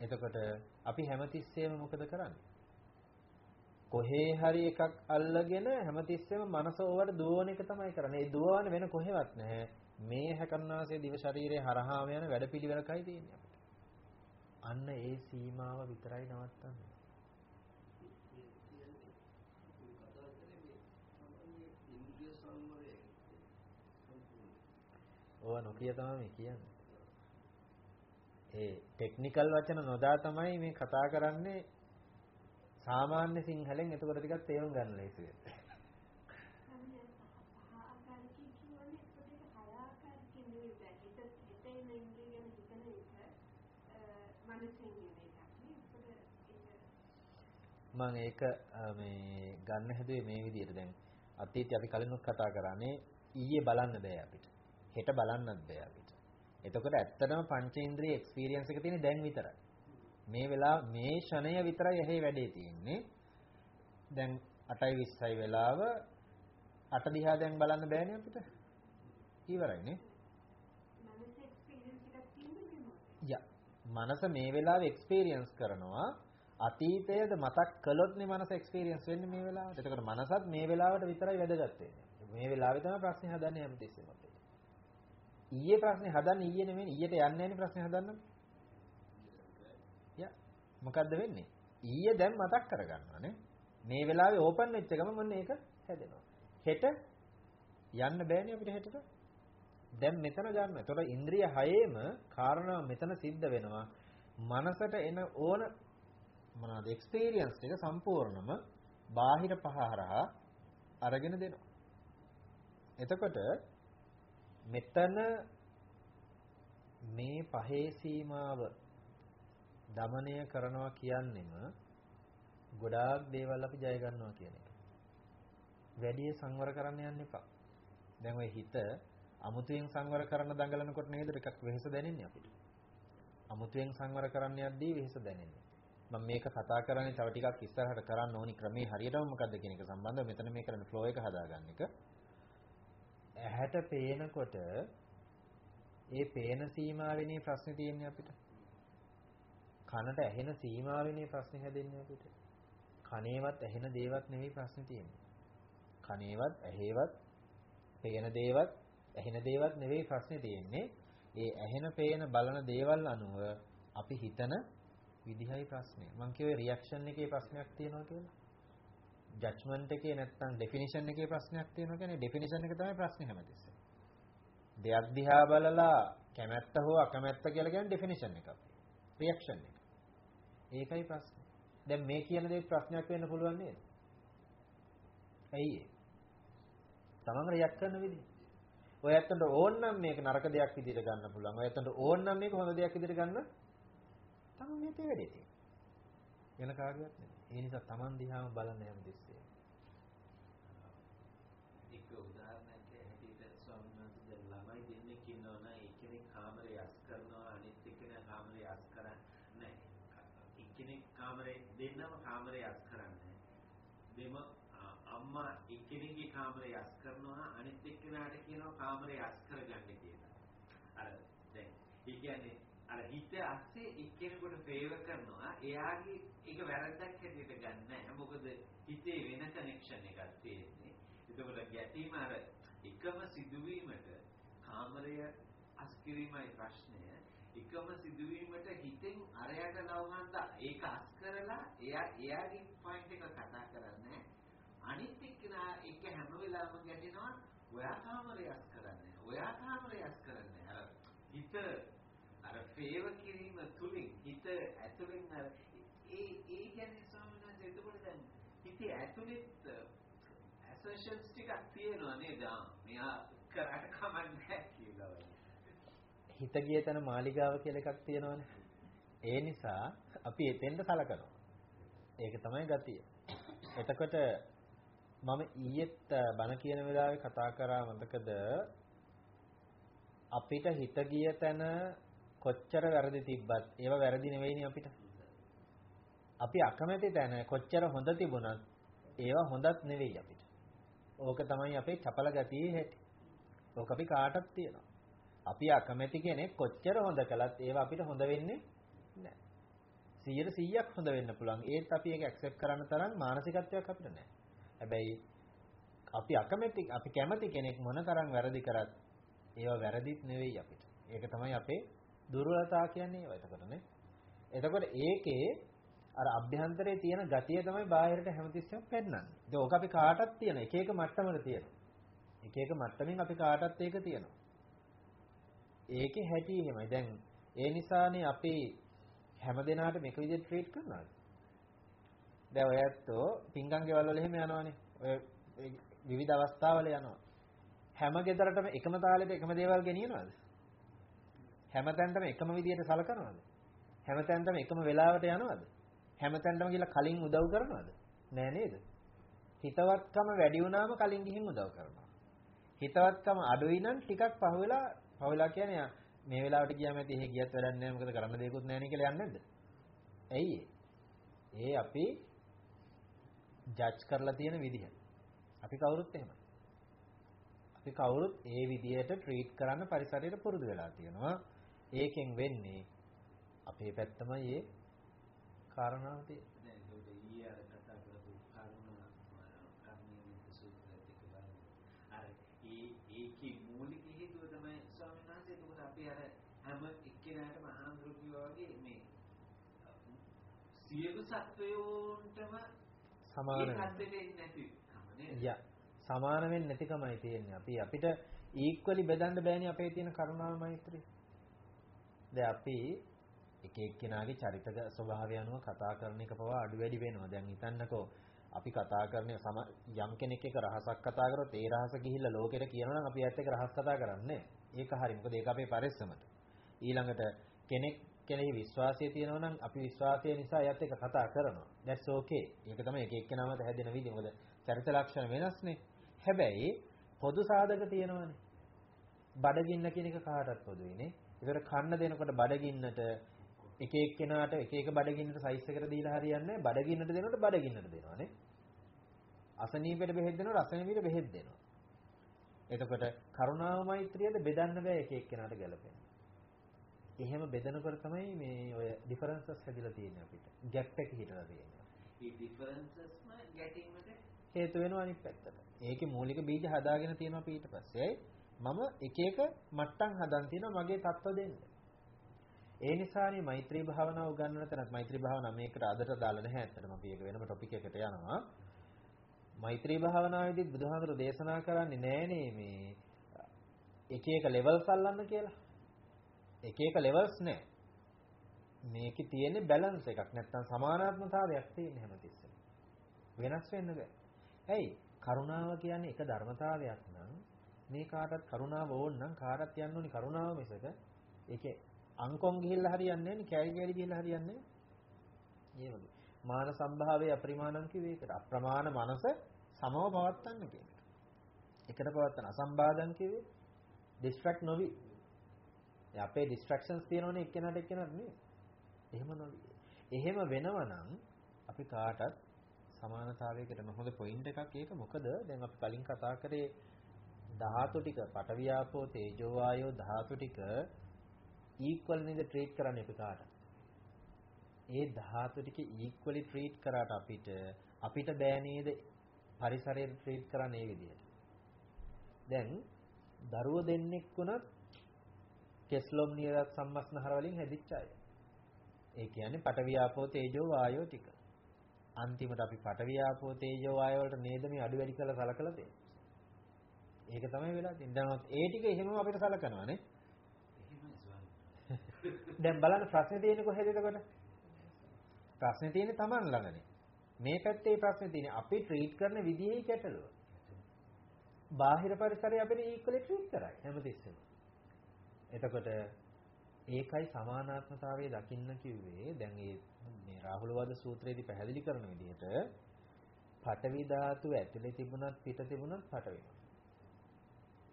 එතකොට අපි හැමතිස්සෙම මොකද කරන්නේ? කොහේ හරි එකක් අල්ලගෙන හැමතිස්සෙම මනස ඕවට දුවන එක තමයි කරන්නේ. ඒ දුවවන වෙන කොහෙවත් නැහැ. මේ හැකන්නාසේ දිව ශරීරයේ හරහාම යන වැඩපිළිවෙලකයි තියෙන්නේ අපිට. අන්න ඒ සීමාව විතරයි නවත්තන්නේ. ඕවා නොකිය තමයි මේ කියන්නේ. ඒ ටෙක්නිකල් වචන නොදා තමයි මේ කතා කරන්නේ සාමාන්‍ය සිංහලෙන් එතකොට ටිකක් තේරුම් ගන්න ලේසි වෙන්නේ. මම ඒක මේ ගන්න හැදුවේ මේ විදිහට දැන් අතීතයේ අපි කලිනුත් කතා කරානේ ඊයේ බලන්න බෑ අපිට. හෙට බලන්නත් බෑ අපිට. එතකොට ඇත්තටම පංචේන්ද්‍රිය එක්ස්පීරියන්ස් එක තියෙන්නේ දැන් විතරයි. මේ වෙලාව මේ ෂණය විතරයි ඇහි වැඩේ තියෙන්නේ. දැන් 8:20යි වෙලාව 8 දිහා දැන් බලන්න බෑනේ අපිට. ඉවරයිනේ. යා මනස මේ වෙලාවේ එක්ස්පීරියන්ස් කරනවා අතීතයද මතක් කළොත්නේ මනස එක්ස්පීරියන්ස් වෙන්නේ මේ වෙලාවට. එතකොට මනසත් මේ වෙලාවට විතරයි වැදගත් වෙන්නේ. මේ වෙලාවේ තමයි ප්‍රශ්නේ හදන්නේ හැමතිස්සෙම අපිට. ඊයේ ප්‍රශ්නේ හදන්නේ ඊයේ නෙමෙයි ඊයට යන්නේ නැනේ ප්‍රශ්නේ හදන්න. යා මොකද්ද වෙන්නේ? ඊයේ දැන් මතක් කරගන්නවා නේ. මේ වෙලාවේ ඕපන් වෙච්ච ගම මොන්න ඒක හැදෙනවා. හෙට යන්න බෑනේ අපිට හෙටට. දැන් මෙතන ගන්න. ඒතකොට ඉන්ද්‍රිය හයේම කාරණා මෙතන සිද්ධ වෙනවා. මනසට එන ඕන මොනවාද එක්ස්පීරියන්ස් එක සම්පූර්ණම බාහිර පහ හරහා අරගෙන දෙනවා. එතකොට මෙතන මේ පහේ සීමාව දමනය කරනවා කියන්නෙම ගොඩාක් දේවල් අපි ජය ගන්නවා කියන එක. වැඩි සංවර කරන්න යන්න එපා. දැන් ඔය හිත අමුතුවෙන් සංවර කරන්න දඟලනකොට නේද එකක් වෙහෙස දැනෙන්නේ අපිට. අමුතුවෙන් සංවර කරන්න යද්දී වෙහෙස දැනෙන්නේ. මම මේක කතා කරන්නේ තව ටිකක් ඉස්සරහට කරන්න ඕනි ක්‍රමේ හරියටම මොකද්ද කියන එක සම්බන්ධව මෙතන මේ කරන ෆ්ලෝ එක හදාගන්න එක. ඇහැට පේනකොට ඒ පේන සීමාවෙනේ ප්‍රශ්නේ තියෙන්නේ අපිට. කනට ඇහෙන සීමාවෙනේ ප්‍රශ්නේ හැදෙන්නේ අපිට. කනේවත් ඇහෙන දේවත් නෙවෙයි ප්‍රශ්නේ තියෙන්නේ. කනේවත් ඇහෙවත් පේන දේවත් ඇහෙන දේවත් නෙවෙයි ප්‍රශ්නේ තියෙන්නේ. ඒ ඇහෙන පේන බලන දේවල් අනුව අපි හිතන විදිහයි ප්‍රශ්නේ. මම කියුවේ රියැක්ෂන් එකේ ප්‍රශ්නයක් තියෙනවා කියලා. ජජ්මන්ට් එකේ නැත්තම් ඩෙෆිනිෂන් එකේ ප්‍රශ්නයක් තියෙනවා කියන්නේ ඩෙෆිනිෂන් එක තමයි ප්‍රශ්නේ හැමතිස්සෙම. දෙයක් දිහා බලලා කැමැත්ත හෝ අකමැත්ත කියලා කියන්නේ ඩෙෆිනිෂන් එකක්. රියැක්ෂන් එක. ඒකයි ප්‍රශ්නේ. දැන් මේ කියන දේ ප්‍රශ්නයක් වෙන්න පුළුවන් නේද? ඇයි ඒ? තමන් රියැක්ට් කරන විදිහ. ඔය ඇත්තට ඕන නම් මේක නරක දෙයක් විදිහට ගන්න පුළුවන්. ඔය ඇත්තට ඕන නම් මේක හොඳ දෙයක් විදිහට ගන්න තමන් මේ තේ වැඩේ තියෙන්නේ. වෙන කාර්යයක් නෙමෙයි. ඒ නිසා තමන් දිහාම බලන්න හැම තිස්සෙම. එක උදාහරණයක් හැටියට ස්වාමීන් වහන්සේ දැන් ළමයි දෙන්නෙක් ඉන්නවා නම් එක්කෙනෙක් කාමරේ අස් කරනවා අනිත් එක්කෙනා කාමරේ අස් කරන්නේ එක්කෙනෙක් කාමරේ දෙන්නම කාමරේ අස් කරන්නේ දෙම අම්මා එක්කෙනෙක්ගේ කාමරේ අස් කරනවා අනිත් එක්කෙනාට කියනවා කාමරේ අස් කරගන්න කියලා. අර දැන් ඒ කියන්නේ අර හිත ඇස්සේ එක්කෙනෙකුට ෆේවර් කරනවා එයාගේ ඒක වැරද්දක් හැටියට ගන්න නැහැ. මොකද හිතේ වෙන කනෙක්ෂන් එකක් තියෙන්නේ. එතකොට ගැටීම අර එකම සිදුවීමට කාමරය අස්කිරීමයි ප්‍රශ්නය. එකම සිදුවීමට හිතෙන් අරයට ලවහන්ත ඒක අස් කරලා එයා එයාගේ පොයින්ට් එක කතා කරන්නේ අනිත් එක්කෙනා එක හැම වෙලාවෙම ගැටෙනවා ඔයා කාමරය අස් කරන්නේ. ඔයා කාමරය අස් කරන්නේ. අර හිත අර ෆේව කිරීම තුලින් හිත ඇතුලෙන් අර ඒ ඒ කියන්නේ ස්වාමීන් වහන්සේ එතකොට දැන් හිතේ ඇතුලෙත් ඇසර්ෂන්ස් ටිකක් තියෙනවා නේද? මෙයා කරාට කමන්නේ කියලා වගේ. හිත ගිය තැන මාලිගාව කියලා එකක් තියෙනවනේ. ඒ නිසා අපි එතෙන්ට සලකනවා. ඒක තමයි ගතිය. එතකොට මම ඊයේත් බණ කියන වෙලාවේ කතා කරා මතකද අපිට හිත ගිය තැන කොච්චර වැරදි තිබ්බත් ඒව වැරදි නෙවෙයිනේ අපිට. අපි අකමැති තැන කොච්චර හොඳ තිබුණත් ඒවා හොඳත් නෙවෙයි අපිට. ඕක තමයි අපේ චපල ගතියේ හැටි. ඕක අපි කාටත් තියෙනවා. අපි අකමැති කෙනෙක් කොච්චර හොඳ කළත් ඒවා අපිට හොඳ වෙන්නේ නැහැ. 100%ක් හොඳ වෙන්න පුළුවන්. ඒත් අපි ඒක ඇක්සෙප්ට් කරන්න තරම් මානසිකත්වයක් අපිට නැහැ. හැබැයි අපි අකමැති අපි කැමති කෙනෙක් මොන තරම් වැරදි කරත් ඒවා වැරදිත් නෙවෙයි අපිට. ඒක තමයි අපේ දුර්වලතා කියන්නේ ඒවා එතකොටනේ. එතකොට ඒකේ අර අභ්‍යන්තරයේ තියෙන ගතිය තමයි බාහිරට හැමතිස්සෙම පෙන්වන්නේ. ඒක ඕක අපි කාටත් තියෙන එක එක මට්ටමක තියෙනවා. එක එක මට්ටමින් අපි කාටත් ඒක තියෙනවා. ඒකේ හැටි එහෙමයි. දැන් ඒ නිසානේ අපි හැමදෙනාට මේක විදිහට ට්‍රීට් කරනවා. දැන් ඔය ඇත්තෝ පිංගම් ගෙවල් වල එහෙම යනවනේ. ඔය විවිධ අවස්ථාවල යනවා. හැම ගෙදරටම එකම තාලෙට එකම දේවල් ගෙනියනවද? හැමතැනටම එකම විදිහට සලකනවද? හැමතැනටම එකම වෙලාවට යනවද? හැමතැනටම ගිහලා කලින් උදව් කරනවද? නෑ නේද? හිතවත්කම වැඩි වුණාම කලින් ගිහින් උදව් කරනවා. හිතවත්කම අඩුයි නම් ටිකක් පහුවෙලා පහුවෙලා කියන්නේ මේ වෙලාවට ගියාම ඇති එහෙ ගියත් වැඩක් නෑ මොකද කරන්න දෙයක්වත් නෑ නේ කියලා යන්නේ නැද්ද? ඇයි ඒ අපි ජජ් කරලා තියෙන විදිහ. අපි කවුරුත් එහෙමයි. අපි කවුරුත් ඒ විදිහට ට්‍රීට් කරන්න පරිසරයට පුරුදු වෙලා තියෙනවා. ඒකෙන් වෙන්නේ අපේ පැත්තමයි ඒ කාරණාව ඊයේ අර ඒ ඒකේ මූලික හේතුව තමයි ස්වාමීන් වහන්සේ. එතකොට අපි අර හැම එක්කෙනාටම ආන්දෘතිය වගේ මේ සියලු සත්වයෝන්ටම සමාන සමාන වෙන්නේ නැතිකමයි තියෙන්නේ. අපි අපිට ඊක්වලි බෙදන්න බෑනේ අපේ තියෙන කරුණාව මෛත්‍රිය. දැන් අපි එක එක්කෙනාගේ චරිත ස්වභාවය අනුව කතා කරන එක පවා අඩු වැඩි වෙනවා. දැන් හිතන්නකෝ අපි කතා කරන යම් කෙනෙක් එක්ක රහසක් කතා කරොත් ඒ රහස ගිහිල්ලා ලෝකෙට කියනවා නම් අපි ඇත්ත එක්ක රහස් කතා කරන්නේ ඒක හරි. මොකද ඒක අපේ පරිස්සමට. ඊළඟට කෙනෙක් කෙනෙහි විශ්වාසය තියෙනවා නම් අපි විශ්වාසය නිසා එයත් එක්ක කතා කරනවා. that's okay. ඒක තමයි එක එක්කෙනාම හැදෙන විදිහ. මොකද චරිත ලක්ෂණ වෙනස්නේ. හැබැයි පොදු සාධක තියෙනවානේ. බඩගින්න කියන එක කාටත් පොදුයිනේ. ඒතර කන්න දෙනකොට බඩගින්නට එක එක්කෙනාට එක එක බඩගින්නට සයිස් එකට දීලා හරියන්නේ නැහැ. බඩගින්නට දෙනකොට බඩගින්නට දෙනවා නේ. අසනීපයට බෙහෙත් දෙනවා රසනීපයට බෙහෙත් දෙනවා. එතකොට කරුණාව මෛත්‍රියද බෙදන්න බෑ එක එක්කෙනාට ගැලපෙන. එහෙම බෙදනකොට තමයි මේ ඔය ඩිෆරන්සස් හැදිලා තියෙන්නේ අපිට. ගැප් එක හිටලා තියෙන්නේ. මේ ඩිෆරන්සස්ම ගැටීමට හේතු වෙනවා අනිත් පැත්තට. ඒකේ මූලික බීජ හදාගෙන තියෙනවා අපි ඊට පස්සේ. මම එක එක මට්ටම් හදන් තියෙනවා මගේ තත්ත්ව දෙන්නේ. ඒ නිසානේ මෛත්‍රී භාවනාව උගන්වන තැනත් මෛත්‍රී භාවනාව මේකට අදට දාලා නැහැ ඇත්තටම අපි ඒක වෙනම ටොපික් එකට යනවා. මෛත්‍රී භාවනාවේදී බුදුහාමර දේශනා කරන්නේ නෑනේ මේ එක එක ලෙවල්ස් අල්ලන්න කියලා. එක එක ලෙවල්ස් නෑ. මේකේ තියෙන්නේ බැලන්ස් එකක් නැත්නම් සමානාත්මතාවයක් තියෙන හැමතිස්සෙම. වෙනස් වෙන්න බෑ. ඇයි? කරුණාව කියන්නේ එක ධර්මතාවයක් නම් මේ කාටත් කරුණාව ඕන නම් කාටත් යන්න ඕනි කරුණාව මිසක ඒකේ අංකොන් ගිහිල්ලා හරියන්නේ නැහැ නේ කැරි කැරි ගිහිල්ලා හරියන්නේ නැහැ. ඒ වගේ. මාන සම්භාවයේ අපරිමාණම් කිව්වේ ඒකට. අප්‍රමාණ මනස සමව පවත්තන්න කියන එක. එකට පවත්තන අසම්බාධම් කිව්වේ ඩිස්ට්‍රැක්ට් නොවි. ඒ අපේ ඩිස්ට්‍රැක්ෂන්ස් තියෙනවනේ එක්කෙනාට එක්කෙනාට නෙවෙයි. එහෙම නොවි. එහෙම වෙනවනම් අපි කාටත් සමානතාවයකට හොඳ පොයින්ට් එකක් ඒක මොකද දැන් අපි කලින් කතා කරේ ධාතු ටික පටවියාපෝ තේජෝ වායෝ ධාතු ටික ඊක්වල් නේද ට්‍රීට් කරන්නේ අපි කාට? ඒ ධාතු ටික ඊක්වලි ට්‍රීට් කරාට අපිට අපිට බෑ නේද පරිසරය ට්‍රීට් කරන්න ඒ විදිහට. දැන් දරුවෝ දෙන්නෙක් වුණත් කෙස්ලොම් නියරත් සම්මස්නහර වලින් හැදිච්ච අය. ඒ කියන්නේ පටවියාපෝ තේජෝ වායෝ ටික. අන්තිමට අපි පටවියාපෝ තේජෝ වායෝ වලට නේද මේ අඩු වැඩි කරලා සලකලා තියෙන්නේ. ඒක තමයි වෙලා තියෙන්නේ. දැන් ඒ ටික එහෙමම අපිට සලකනවා නේ. එහෙමයි ස්වාමී. දැන් බලන්න ප්‍රශ්නේ තියෙන්නේ කොහෙද එතකොට? ප්‍රශ්නේ තියෙන්නේ Taman ළඟනේ. මේ පැත්තේ ප්‍රශ්නේ තියෙන්නේ අපි ට්‍රීට් කරන විදිහේ ගැටලුව. බාහිර පරිසරය අපිට ඊක්වලි ට්‍රීට් කරයි හැමතිස්සෙම. එතකොට ඒකයි සමානාත්මතාවයේ දකින්න කිව්වේ දැන් මේ මේ රාහුල වද සූත්‍රයේදී පැහැදිලි කරන විදිහට පඨවි ධාතු ඇතුලේ තිබුණත් පිට තිබුණත් පඨවිමයි.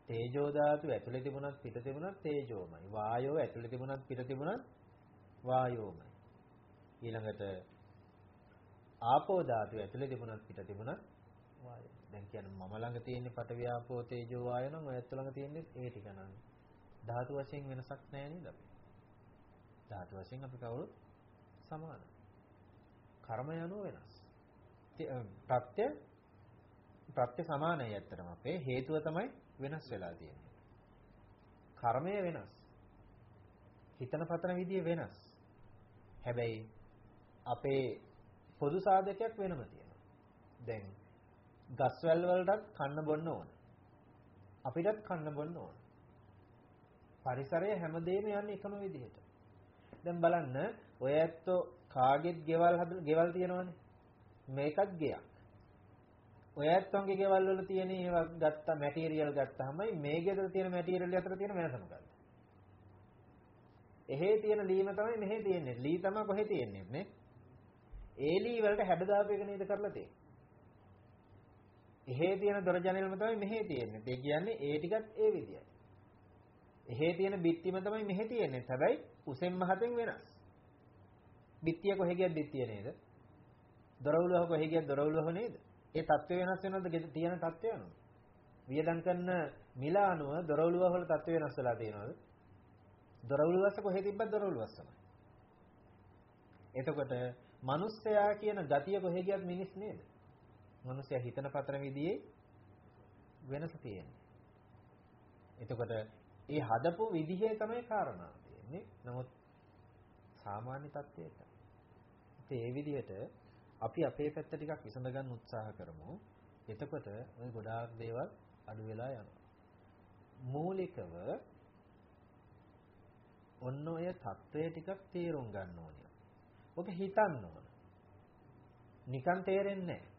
තේජෝ ධාතු ඇතුලේ තිබුණත් පිට තිබුණත් තේජෝමයි. වායෝ ඇතුලේ තිබුණත් පිට තිබුණත් වායෝමයි. ඊළඟට ආපෝ ධාතු ඇතුලේ තිබුණත් පිට තිබුණත් වායෝ. දැන් කියන්නේ මම ළඟ තියෙන පඨවි ආපෝ තේජෝ වායෝ නම් ඔයත් ළඟ තියෙන්නේ ඒ ටික නම්. ධාතු වශයෙන් වෙනසක් නැහැ නේද අපි? ධාතු වශයෙන් අපි කවුරුත් සමානයි. කර්ම යනුව වෙනස්. ප්‍රත්‍ය ප්‍රත්‍ය සමානයි ඇත්තටම අපේ හේතුව තමයි වෙනස් වෙලා තියෙන්නේ. කර්මය වෙනස්. හිතන පතන විදිය වෙනස්. හැබැයි අපේ පොදු සාධකයක් වෙනම තියෙනවා. දැන් ගස්වැල් වලටත් කන්න බොන්න ඕන. අපිටත් කන්න බොන්න ඕන. පරිසරය හැමදේම යන්නේ එකම විදිහට. දැන් බලන්න ඔය ඇත්තෝ කාගෙත් ගෙවල් හදලා ගෙවල් තියෙනවනේ. මේකත් ගෙයක්. ඔය ඇත්තන්ගේ ගෙවල් වල තියෙන ඒවා ගත්ත මැටීරියල් ගත්තාමයි මේ ගෙදර තියෙන මැටීරියල් අතර තියෙන වෙනස මොකක්ද? එහෙ තියෙන ලීම තමයි මෙහෙ තියෙන්නේ. ලී තමයි කොහෙ තියෙන්නේ නේ? ඒ ලී වලට හැඩ දාපු එක නේද කරලා තියෙන්නේ. එහෙ තියෙන දොර ජනෙලම තමයි මෙහෙ තියෙන්නේ. ඒ කියන්නේ ඒ ටිකත් ඒ විදියයි. එහෙ තියෙන බිත්තිම තමයි මෙහෙ තියෙන්නේ. හැබැයි උසෙන් මහතෙන් වෙනස්. බිත්තිය කොහෙ ගියත් බිත්තිය නේද? දොරවුලුව කොහෙ ගියත් දොරවුලුව නේද? ඒ தත්ත්වය වෙනස් වෙනවද තියෙන தත්ත්වය වෙනවද? වියදම් කරන මිල අනුව දොරවලුව වල தත්ත්වය වෙනස් වෙලා තියෙනවද? දොරවලුවස කොහෙ තිබ්බත් දොරවලුවස් තමයි. එතකොට මිනිස්සයා කියන ගතිය කොහෙ ගියත් මිනිස් නේද? මිනිස්සයා හිතන පතර විදිහේ වෙනස තියෙනවා. එතකොට ඒ හදපු විදිහේ තමයි කාරණා තියෙන්නේ. නමුත් සාමාන්‍ය தත්ත්වයට. ඉතින් ඒ විදිහට අපි අපේ පැත්ත ටිකක් විසඳ ගන්න උත්සාහ කරමු. එතකොට ওই ගොඩාක් දේවල් අඩු වෙලා යනවා. මූලිකව ඔන්න ඔය தත්වය ටිකක් තේරුම් ගන්න ඕනේ. ඔක හිතන්න ඕන. නිකන් තේරෙන්නේ නැහැ.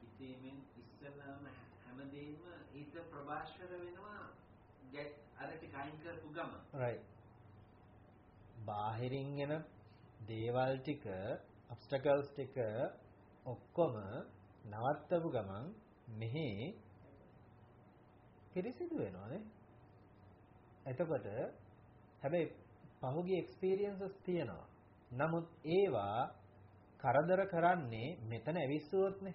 හිතීමෙන් ඉස්සලාම හැමදේම හිත ප්‍රබාෂර වෙනවා. අර ටික අයින් කරපු ගම. right. බාහිරින් එන දේවල් ටික obstacles ටික ඔක්කොම නවත්තපු ගමන් මෙහි පිරිසිදු වෙනවානේ. එතකොට හැබැයි පහුගිය එක්ස්පීරියන්සස් තියෙනවා. නමුත් ඒවා කරදර කරන්නේ මෙතන ඇවිස්සුවොත්නේ.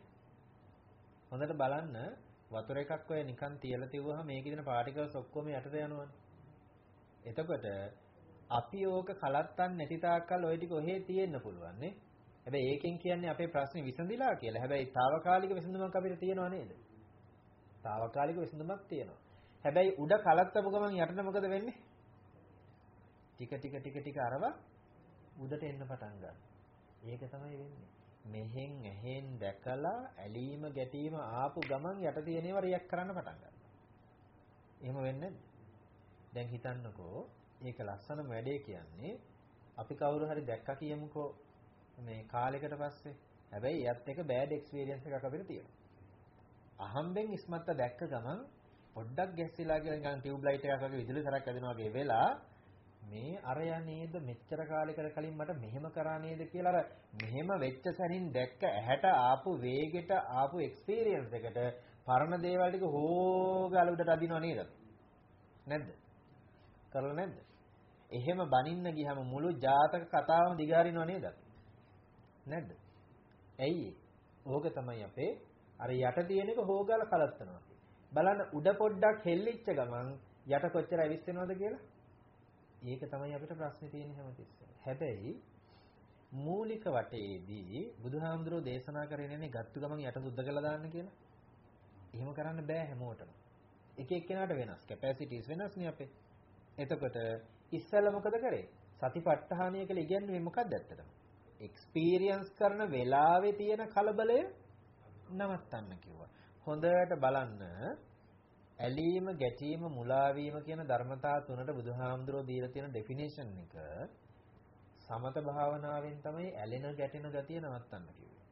හොඳට බලන්න වතුර එකක් ඔය නිකන් තියලා තියුවහම මේකේ තියෙන පාටිකල්ස් ඔක්කොම යටට යනවනේ. එතකොට අපි ඕක කලත්තන් නැති තාක්කල් ওই ටික ඔහේ තියෙන්න පුළුවන් නේ. හැබැයි ඒකෙන් කියන්නේ අපේ ප්‍රශ්නේ විසඳිලා කියලා. හැබැයි తాවකාලික විසඳුමක් අපිට තියෙනව නේද? తాවකාලික විසඳුමක් තියෙනවා. හැබැයි උඩ කලත්තපු ගමන් යටට මොකද වෙන්නේ? ටික ටික ටික ටික අරව උඩට එන්න පටන් ගන්නවා. ඒක තමයි වෙන්නේ. මෙහෙන් ඇහෙන් දැකලා ඇලීම ගැටීම ආපු ගමන් යට තියෙනේව රියැක් කරන්න පටන් ගන්නවා. එහෙම වෙන්නේ නැද්ද? දැන් හිතන්නකෝ මේක ලස්සනම වැඩේ කියන්නේ අපි කවුරු හරි දැක්කා කියමුකෝ මේ කාලෙකට පස්සේ. හැබැයි එයත් එක බෑඩ් එක්ස්පීරියන්ස් එකක් අපිට තියෙනවා. අහම්බෙන් ඉස්මත්ත දැක්ක ගමන් පොඩ්ඩක් ගැස්සිලා කියලා නිකන් ටියුබ් ලයිට් එකක් වගේ විදුලි සරක් ඇදෙනවා වගේ වෙලා මේ අරයා නේද මෙච්චර කාලයකට කලින් මට මෙහෙම කරා නේද කියලා අර මෙහෙම වෙච්ච සැනින් දැක්ක ඇහැට ආපු වේගෙට ආපු එක්ස්පීරියන්ස් එකට පරණ දේවල් ටික හොගාල උඩට අදිනව නේද නැද්ද කරලා නැද්ද එහෙම බනින්න ගියම මුළු ජාතක කතාවම දිගාරිනව නේද නැද්ද ඇයි ඕක තමයි අපේ අර යට තියෙන එක හොගාල කලත්තනවා බලන්න උඩ පොඩ්ඩක් හෙල්ලිච්ච ගමන් යට කොච්චර ඇවිස්සෙනවද කියලා ඒක තමයි අපිට ප්‍රශ්නේ තියෙන්නේ හැමතිස්සෙම. හැබැයි මූලික වටේදී බුදුහාමුදුරෝ දේශනා කරන්නේ ගත්තු ගමන් යට සුද්ධ කරලා දාන්න කියලා. එහෙම කරන්න බෑ හැමෝටම. එක එක්කෙනාට වෙනස්. කැපැසිටිස් වෙනස්නේ අපේ. එතකොට ඉස්සෙල්ලා මොකද කරේ? සතිපට්ඨානය කියලා ඉගෙනුවේ මොකක්ද ඇත්තටම? එක්ස්පීරියන්ස් කරන වෙලාවේ තියෙන කලබලය නවත්තන්න කිව්වා. හොඳට බලන්න ඇලීම, ගැටීම, මුලාවීම කියන ධර්මතා තුනට බුදුහාමුදුරෝ දීලා තියෙන ඩෙෆිනේෂන් එක සමත භාවනාවෙන් තමයි ඇලෙන ගැටෙන ගතිය නවත්තන්න කිව්වේ.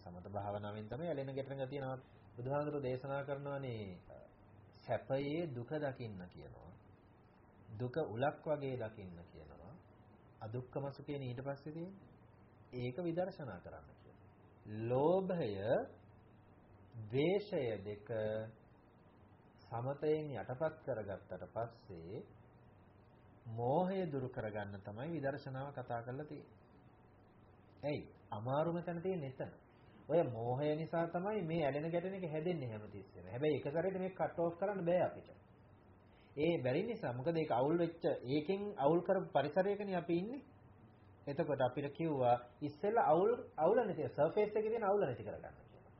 සමත භාවනාවෙන් තමයි ඇලෙන ගැටෙන ගතිය නවත් බුදුහාමුදුරෝ දේශනා කරනවානේ සැපයේ දුක දකින්න කියනවා. දුක උලක් වගේ දකින්න කියනවා. අදුක්කම සුඛයෙන් ඊට පස්සේ තියෙන්නේ ඒක විදර්ශනා කරන්න කියනවා. ලෝභය, ද්වේෂය දෙක සමතයෙන් යටපත් කරගත්තට පස්සේ මෝහය දුරු කරගන්න තමයි විදර්ශනාව කතා කරලා තියෙන්නේ. ඇයි? අමාරුම තැන තියෙන්නේ එතන. ඔය මෝහය නිසා තමයි මේ ඇලෙන ගැටෙන එක හැදෙන්නේ හැමතිස්සෙම. හැබැයි එක සැරේට මේක කට් ඔෆ් කරන්න බෑ අපිට. ඒ බැරි නිසා මොකද ඒක අවුල් වෙච්ච ඒකෙන් අවුල් කරපු පරිසරයකනේ අපි ඉන්නේ. එතකොට අපිට කිව්වා ඉස්සෙල්ලා අවුල් අවුල නැති සර්ෆේස් එකේ තියෙන අවුල නැති කරගන්න කියලා.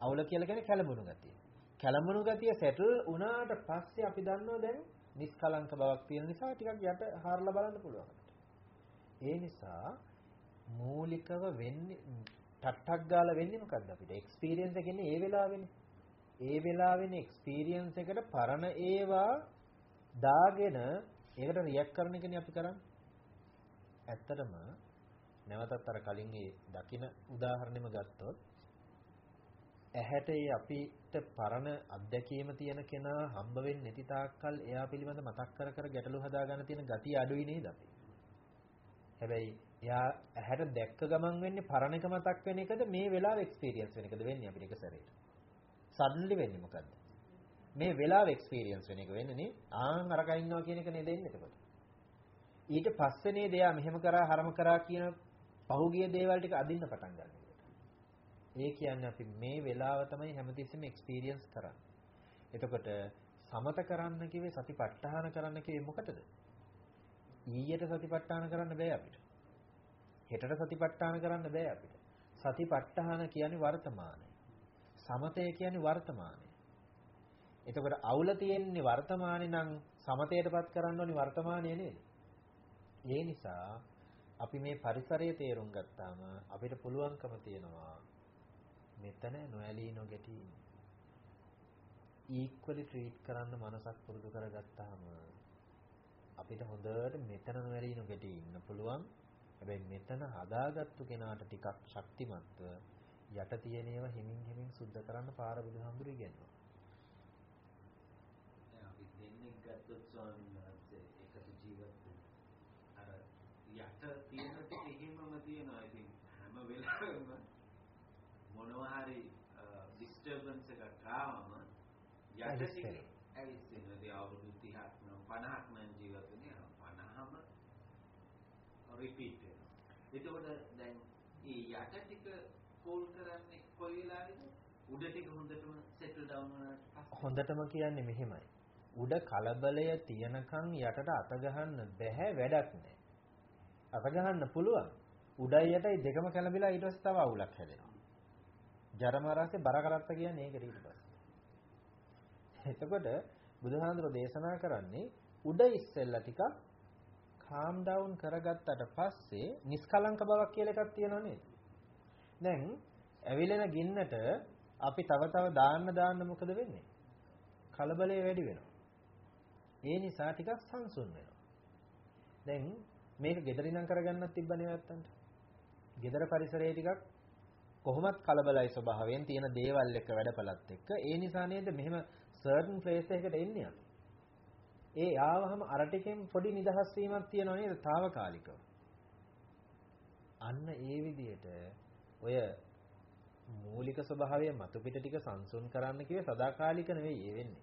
අවුල කියලා කියන්නේ කැළඹුණු ගතිය. කැළඹුණු ගතිය සෙටල් වුණාට පස්සේ අපි දන්නවා දැන් නිස්කලංක බවක් තියෙන නිසා ටිකක් යට හරලා බලන්න පුළුවන්. ඒ නිසා මූලිකව වෙන්නේ ටට්ටක් ගාලා වෙන්නේ මොකද්ද අපිට? එක්ස්පීරියන්ස් එක ඉන්නේ ඒ වෙලාවෙනේ. ඒ වෙලාවෙනේ එක්ස්පීරියන්ස් එකට පරණ ඒවා දාගෙන ඒකට රියැක්ට් කරන එකනේ අපි කරන්නේ. ඇත්තටම නැවතත් අර කලින් ඒ දකින උදාහරණෙම ගත්තොත් ඇහැට ඒ අපිට පරණ අත්දැකීම තියෙන කෙනා හම්බ වෙන්නේ නැති තාක්කල් එයා පිළිබඳ මතක් කර කර ගැටලු හදාගන්න තියෙන gati අඩුයි නේද අපි. හැබැයි එයා ඇහැට දැක්ක ගමන් වෙන්නේ පරණ එක මතක් වෙන එකද මේ වෙලාව එක්ස්පීරියන්ස් වෙන එකද වෙන්නේ අපිට එක සැරේට. සඩන්ලි වෙන්නේ මොකද්ද? මේ වෙලාව එක්ස්පීරියන්ස් වෙන එක වෙන්නේ නේ ආන් අරක ඉන්නවා කියන එක නේද එන්නේ එතකොට. ඊට පස්සේ නේද එයා මෙහෙම කරා හරම කරා කියන පහුගිය දේවල් ටික අදින්න පටන් ගන්නවා. ඒ කියන්නේ අපි මේ වෙලාව තමයි හැමතිස්සෙම එක්ස්පීරියන්ස් කරන්නේ. එතකොට සමත කරන්න කිව්වේ සතිපට්ඨාන කරන්න කිව්වේ මොකටද? ඊයට සතිපට්ඨාන කරන්න බෑ අපිට. හෙටට සතිපට්ඨාන කරන්න බෑ අපිට. සතිපට්ඨාන කියන්නේ වර්තමානය. සමතය කියන්නේ වර්තමානය. එතකොට අවුල තියෙන්නේ වර්තමානේ නම් සමතයටපත් කරන්න ඕනි වර්තමානය නේද? ඒ නිසා අපි මේ පරිසරය තේරුම් ගත්තාම අපිට පුළුවන්කම තියෙනවා මෙතන නොඇලී නොගැටී ඉන්න. ඊක්වලි ට්‍රීට් කරන්න මනසක් පුරුදු කරගත්තාම අපිට හොඳට මෙතන නොඇලී නොගැටී ඉන්න පුළුවන්. හැබැයි මෙතන හදාගත්තු කෙනාට ටිකක් ශක්තිමත්ව යට තියෙන ඒවා හිමින් හිමින් සුද්ධ කරන්න පාර බුදුහාමුදුරු ඉගෙනුවා. දැන් අපි දෙන්නේ ගත්තොත් ස්වාමීන් වහන්සේ එකතු ජීවත් අර යට තියෙන ටික එහෙමම තියෙනවා. ඉතින් හැම වෙලාවෙම මොනවා හරි ඩිස්ටර්බන්ස් එකක් ආවම යට ටික ඇවිස්සෙනවා. ඒ අවුරුදු 30ක් නම් 50ක් නම් ජීවත් වෙන්නේ 50ම රිපීට් වෙනවා. එතකොට දැන් මේ යට ටික කෝල් කරන්නේ කොයි වෙලාවෙද? උඩ ටික හොඳටම සෙටල් ඩවුන් වුණාට පස්සේ හොඳටම කියන්නේ මෙහෙමයි. උඩ කලබලය තියනකන් යටට අත ගහන්න බැහැ වැඩක් නැහැ. අත ගහන්න පුළුවන්. උඩයි යටයි දෙකම කැළඹිලා ඊට පස්සේ තව අවුලක් හැදෙනවා. ජරමරාසේ බර කරත්ත කියන්නේ ඒකට ඊට පස්සේ. එතකොට බුදුහාඳුර දේශනා කරන්නේ උඩ ඉස්සෙල්ලා ටිකක් calm down කරගත්තට පස්සේ නිස්කලංක බවක් කියලා එකක් තියෙනව නේද? දැන් ඇවිලෙන ගින්නට අපි තව තව දාන්න දාන්න මොකද වෙන්නේ? කලබලය වැඩි වෙනවා. ඒ නිසා ටිකක් සංසුන් වෙනවා. දැන් මේක gederිනම් කරගන්නත් තිබ්බනේ නැත්තන්ට. gedara පරිසරයේ ටිකක් කොහොමත් කලබලයි ස්වභාවයෙන් තියෙන දේවල් එක්ක වැඩපලත් එක්ක ඒ නිසා නේද මෙහෙම certain place එකකට එන්නේ අපි. ඒ ආවහම අර ටිකෙන් පොඩි නිදහස් වීමක් තියෙනව නේද? తాවකාලිකව. අන්න ඒ විදිහට ඔය මූලික ස්වභාවය මතු පිට ටික සංසුන් කරන්න කියේ සදාකාලික නෙවෙයි ඒ වෙන්නේ.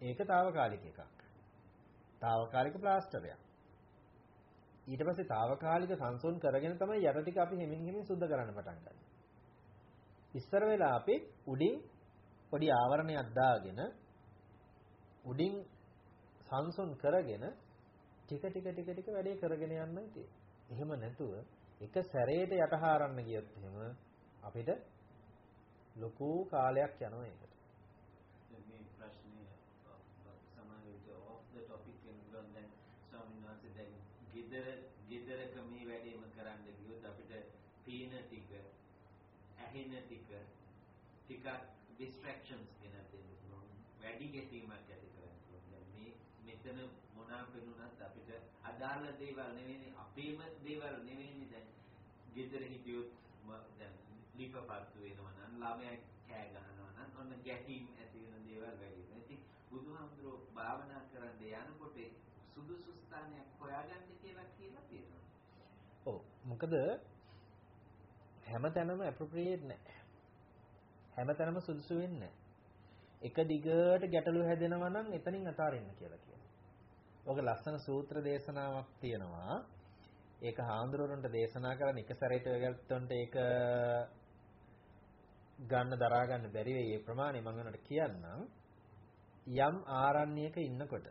ඒක తాවකාලික එකක්. తాවකාලික ප්ලාස්ටරයක්. ඊට පස්සේ తాවකාලික සංසුන් කරගෙන තමයි යට ටික අපි හිමින් හිමින් සුද්ධ කරන්න පටන් ගන්නේ. ඉස්සර වෙලා අපි උඩින් පොඩි ආවරණයක් දාගෙන උඩින් සංසුන් කරගෙන ටික ටික ටික ටික වැඩේ කරගෙන යන්නයි තියෙන්නේ. එහෙම නැතුව එක සැරේට යටහාරන්න ගියොත් එහෙම අපිට ලොකු කාලයක් යනවා ඒකට. මේ ප්‍රශ්නේ සමාන විදිහට off the topic වෙනවා දැන් ස්වාමීන් වහන්සේ දැන් ගෙදර ගෙදරක මේ වැඩේම කරන්න ගියොත් අපිට පීන ටික ඇහෙන ටික ටිකක් distractions ගෙන දෙන්න පුළුවන්. වැඩි ගැටීමක් ඇති කරන්න පුළුවන්. දැන් මේ මෙතන මොනවා වෙනුණත් අපිට අදාළ දේවල් නෙවෙයි අපේම දේවල් නෙවෙයි දැන් ගෙදර හිටියොත් දැන් ලිපපත්තු වෙනවා නම් ළමයා කෑ ගහනවා නම් ඔන්න ගැටීම් ඇති වෙන දේවල් වැඩි වෙනවා. ඉතින් බුදුහාමුදුරුවෝ භාවනා කරන්න යනකොට සුදුසු ස්ථානයක් හොයාගන්න කියලා කියලා තියෙනවා. ඔව් මොකද හැමතැනම ඇප්‍රොප්‍රියේට් නැහැ. හැමතැනම සුදුසු වෙන්නේ එක දිගට ගැටලු හැදෙනවා නම් එතනින් අතාරින්න කියලා කියනවා. ඔක ලස්සන සූත්‍ර දේශනාවක් තියෙනවා. ඒක හාමුදුරුවන්ට දේශනා කරන එක සැරේට ගත්තොන්ට ඒක ගන්න දරා ගන්න බැරි වෙයි ඒ ප්‍රමාණය මම වෙනට කියන්නම්. යම් ආරණ්‍යයක ඉන්නකොට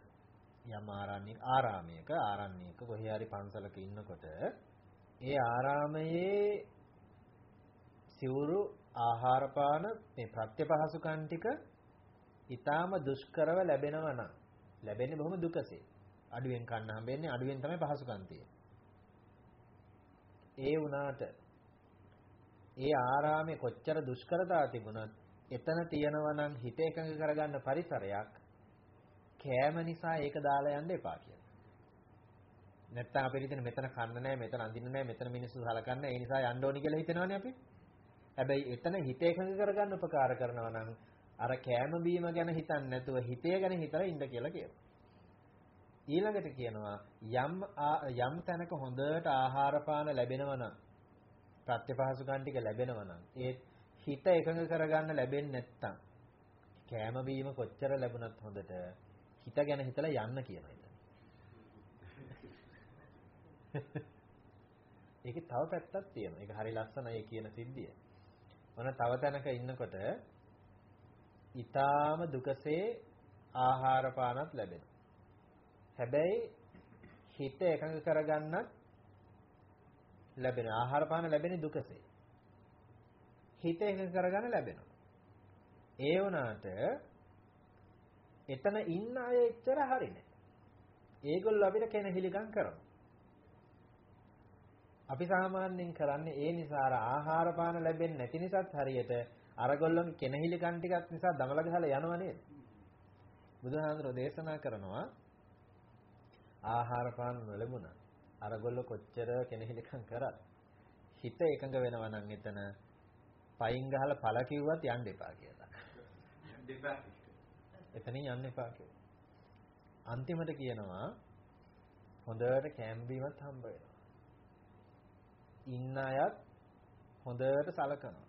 යම් ආරණ්‍යක ආරාමයක ආරණ්‍යයක කොහේ හරි පන්සලක ඉන්නකොට ඒ ආරාමයේ සිවුරු ආහාර පාන මේ ප්‍රත්‍යපහසුකම් ටික ඊටාම දුෂ්කරව ලැබෙනවා නම් ලැබෙන්නේ බොහොම දුකසේ අඩුවෙන් කන්න හම්බෙන්නේ අඩුවෙන් තමයි පහසුකම් තියෙන්නේ ඒ වුණාට ඒ ආරාමේ කොච්චර දුෂ්කරතා තිබුණත් එතන තියෙනවා නම් හිත එකඟ කරගන්න පරිසරයක් කෑම නිසා ඒක දාලා යන්න එපා කියලා. නැත්තම් අපිට හිතෙන මෙතන කන්න නැහැ, මෙතන අඳින්න නැහැ, මෙතන මිනිස්සු හලකන්නේ ඒ නිසා යන්න ඕනි කියලා හිතනවනේ අපි. හැබැයි එතන හිත එකඟ කරගන්න උපකාර කරනවා නම් අර කෑම බීම ගැන හිතන්නේ නැතුව හිතේ ගැන හිතලා ඉන්න කියලා කියනවා. ඊළඟට කියනවා යම් යම් තැනක හොඳට ආහාර පාන ලැබෙනවා නම් ප්‍රත්‍යපහසුකම් ටික ලැබෙනවා නම් ඒ හිත එකඟ කරගන්න ලැබෙන්නේ නැත්තම් කෑම බීම කොච්චර ලැබුණත් හොඳට හිත ගැන හිතලා යන්න කියන එක. ඒකේ තව පැත්තක් තියෙනවා. ඒක හරි ලස්සනයි කියන සිද්ධිය. මොන තව තැනක ඉන්නකොට ඊටාම දුකසේ ආහාර පානත් ලැබෙනවා. හැබැයි හිත එකඟ කරගන්නත් ලැබෙන ආහාර පාන ලැබෙන්නේ දුකසේ. හිත එකඟ කරගන්න ලැබෙනවා. ඒ වුණාට එතන ඉන්න අය එච්චර හරි නෑ. ඒගොල්ලෝ අපිට කෙනහිලිකම් කරනවා. අපි සාමාන්‍යයෙන් කරන්නේ ඒ නිසා අර ආහාර පාන ලැබෙන්නේ නැති නිසාත් හරියට අරගොල්ලෝගේ කෙනහිලිකම් ටිකක් නිසා දමල ගහලා යනව නේද? බුදුහාමුදුරෝ දේශනා කරනවා ආහාර පාන නොලැබුණා. අරගොල්ලෝ කොච්චර කෙනහිලිකම් කරත් හිත එකඟ වෙනවා නම් එතන පයින් ගහලා පළ කිව්වත් යන්න එපා කියලා. යන්න එපා. එතනින් යන්න එපා කියලා. අන්තිමට කියනවා හොඳට කැම්බීමත් හම්බ වෙනවා. ඉන්න අයත් හොඳට සලකනවා.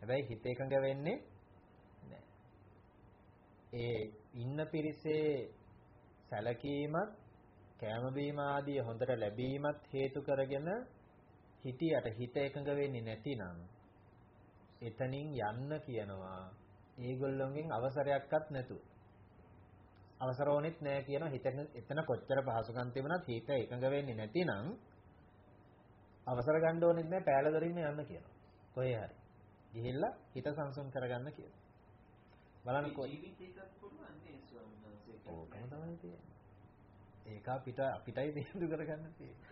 හැබැයි හිත එකඟ වෙන්නේ නැහැ. ඒ ඉන්න පිරිසේ සැලකීමත් කෑම බීම ආදී හොඳට ලැබීමත් හේතු කරගෙන හිටියට හිත එකඟ වෙන්නේ නැතිනම් එතනින් යන්න කියනවා. ඒගොල්ලොන්ගෙන් අවසරයක්වත් නැතුව අවසර ඕනෙත් නෑ කියන හිතෙන් එතන කොච්චර පහසුකම් තිබුණත් හිත එකඟ වෙන්නේ නැතිනම් අවසර ගන්න ඕනෙත් නෑ පෑලදරින්ම යන්න කියනවා. කොහේ හරි. ගිහිල්ලා හිත සංසුන් කරගන්න කියනවා. බලන්න ජීවිතයකත් පුළුවන් නේ ස්වාමීන් වහන්සේ ඕකම තමයි තියෙන්නේ ඒක අපිට අපිටයි තීන්දුව කරගන්න තියෙන්නේ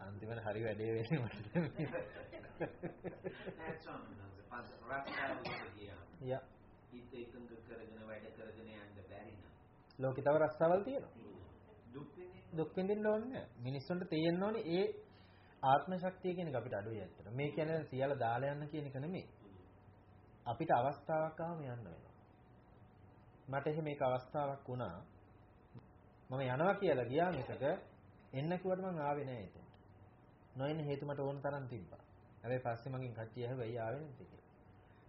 අන්තිමට හරි වැඩේ වෙන්නේ මට නෑ ස්වාමීන් වහන්සේ පස් එකඟ කරගෙන වැඩ කරගෙන යන්න බැරි නම් ලෝකේ තව රස්සාවල් තියෙනවා දුක් වෙන්නේ දුක් විඳින්න ඕනේ. මිනිස්සුන්ට තියෙන්න ඕනේ ඒ ආත්ම ශක්තිය කියන එක අපිට අඩුයි ඇත්තට. මේ කියන්නේ සියල්ල දාලා යන්න කියන එක නෙමෙයි. අපිට අවස්ථාවක් ආවම යන්න වෙනවා. මට එහෙම මේක අවස්ථාවක් වුණා. මම යනවා කියලා ගියා මිසක එන්න කිව්වට මං ආවේ නැහැ එතනට. නොඑන්න හේතු මට ඕන තරම් තිබ්බා. හැබැයි පස්සේ මගෙන් කට්ටිය ඇහුවා "ඇයි ආවේ නැත්තේ?" කියලා.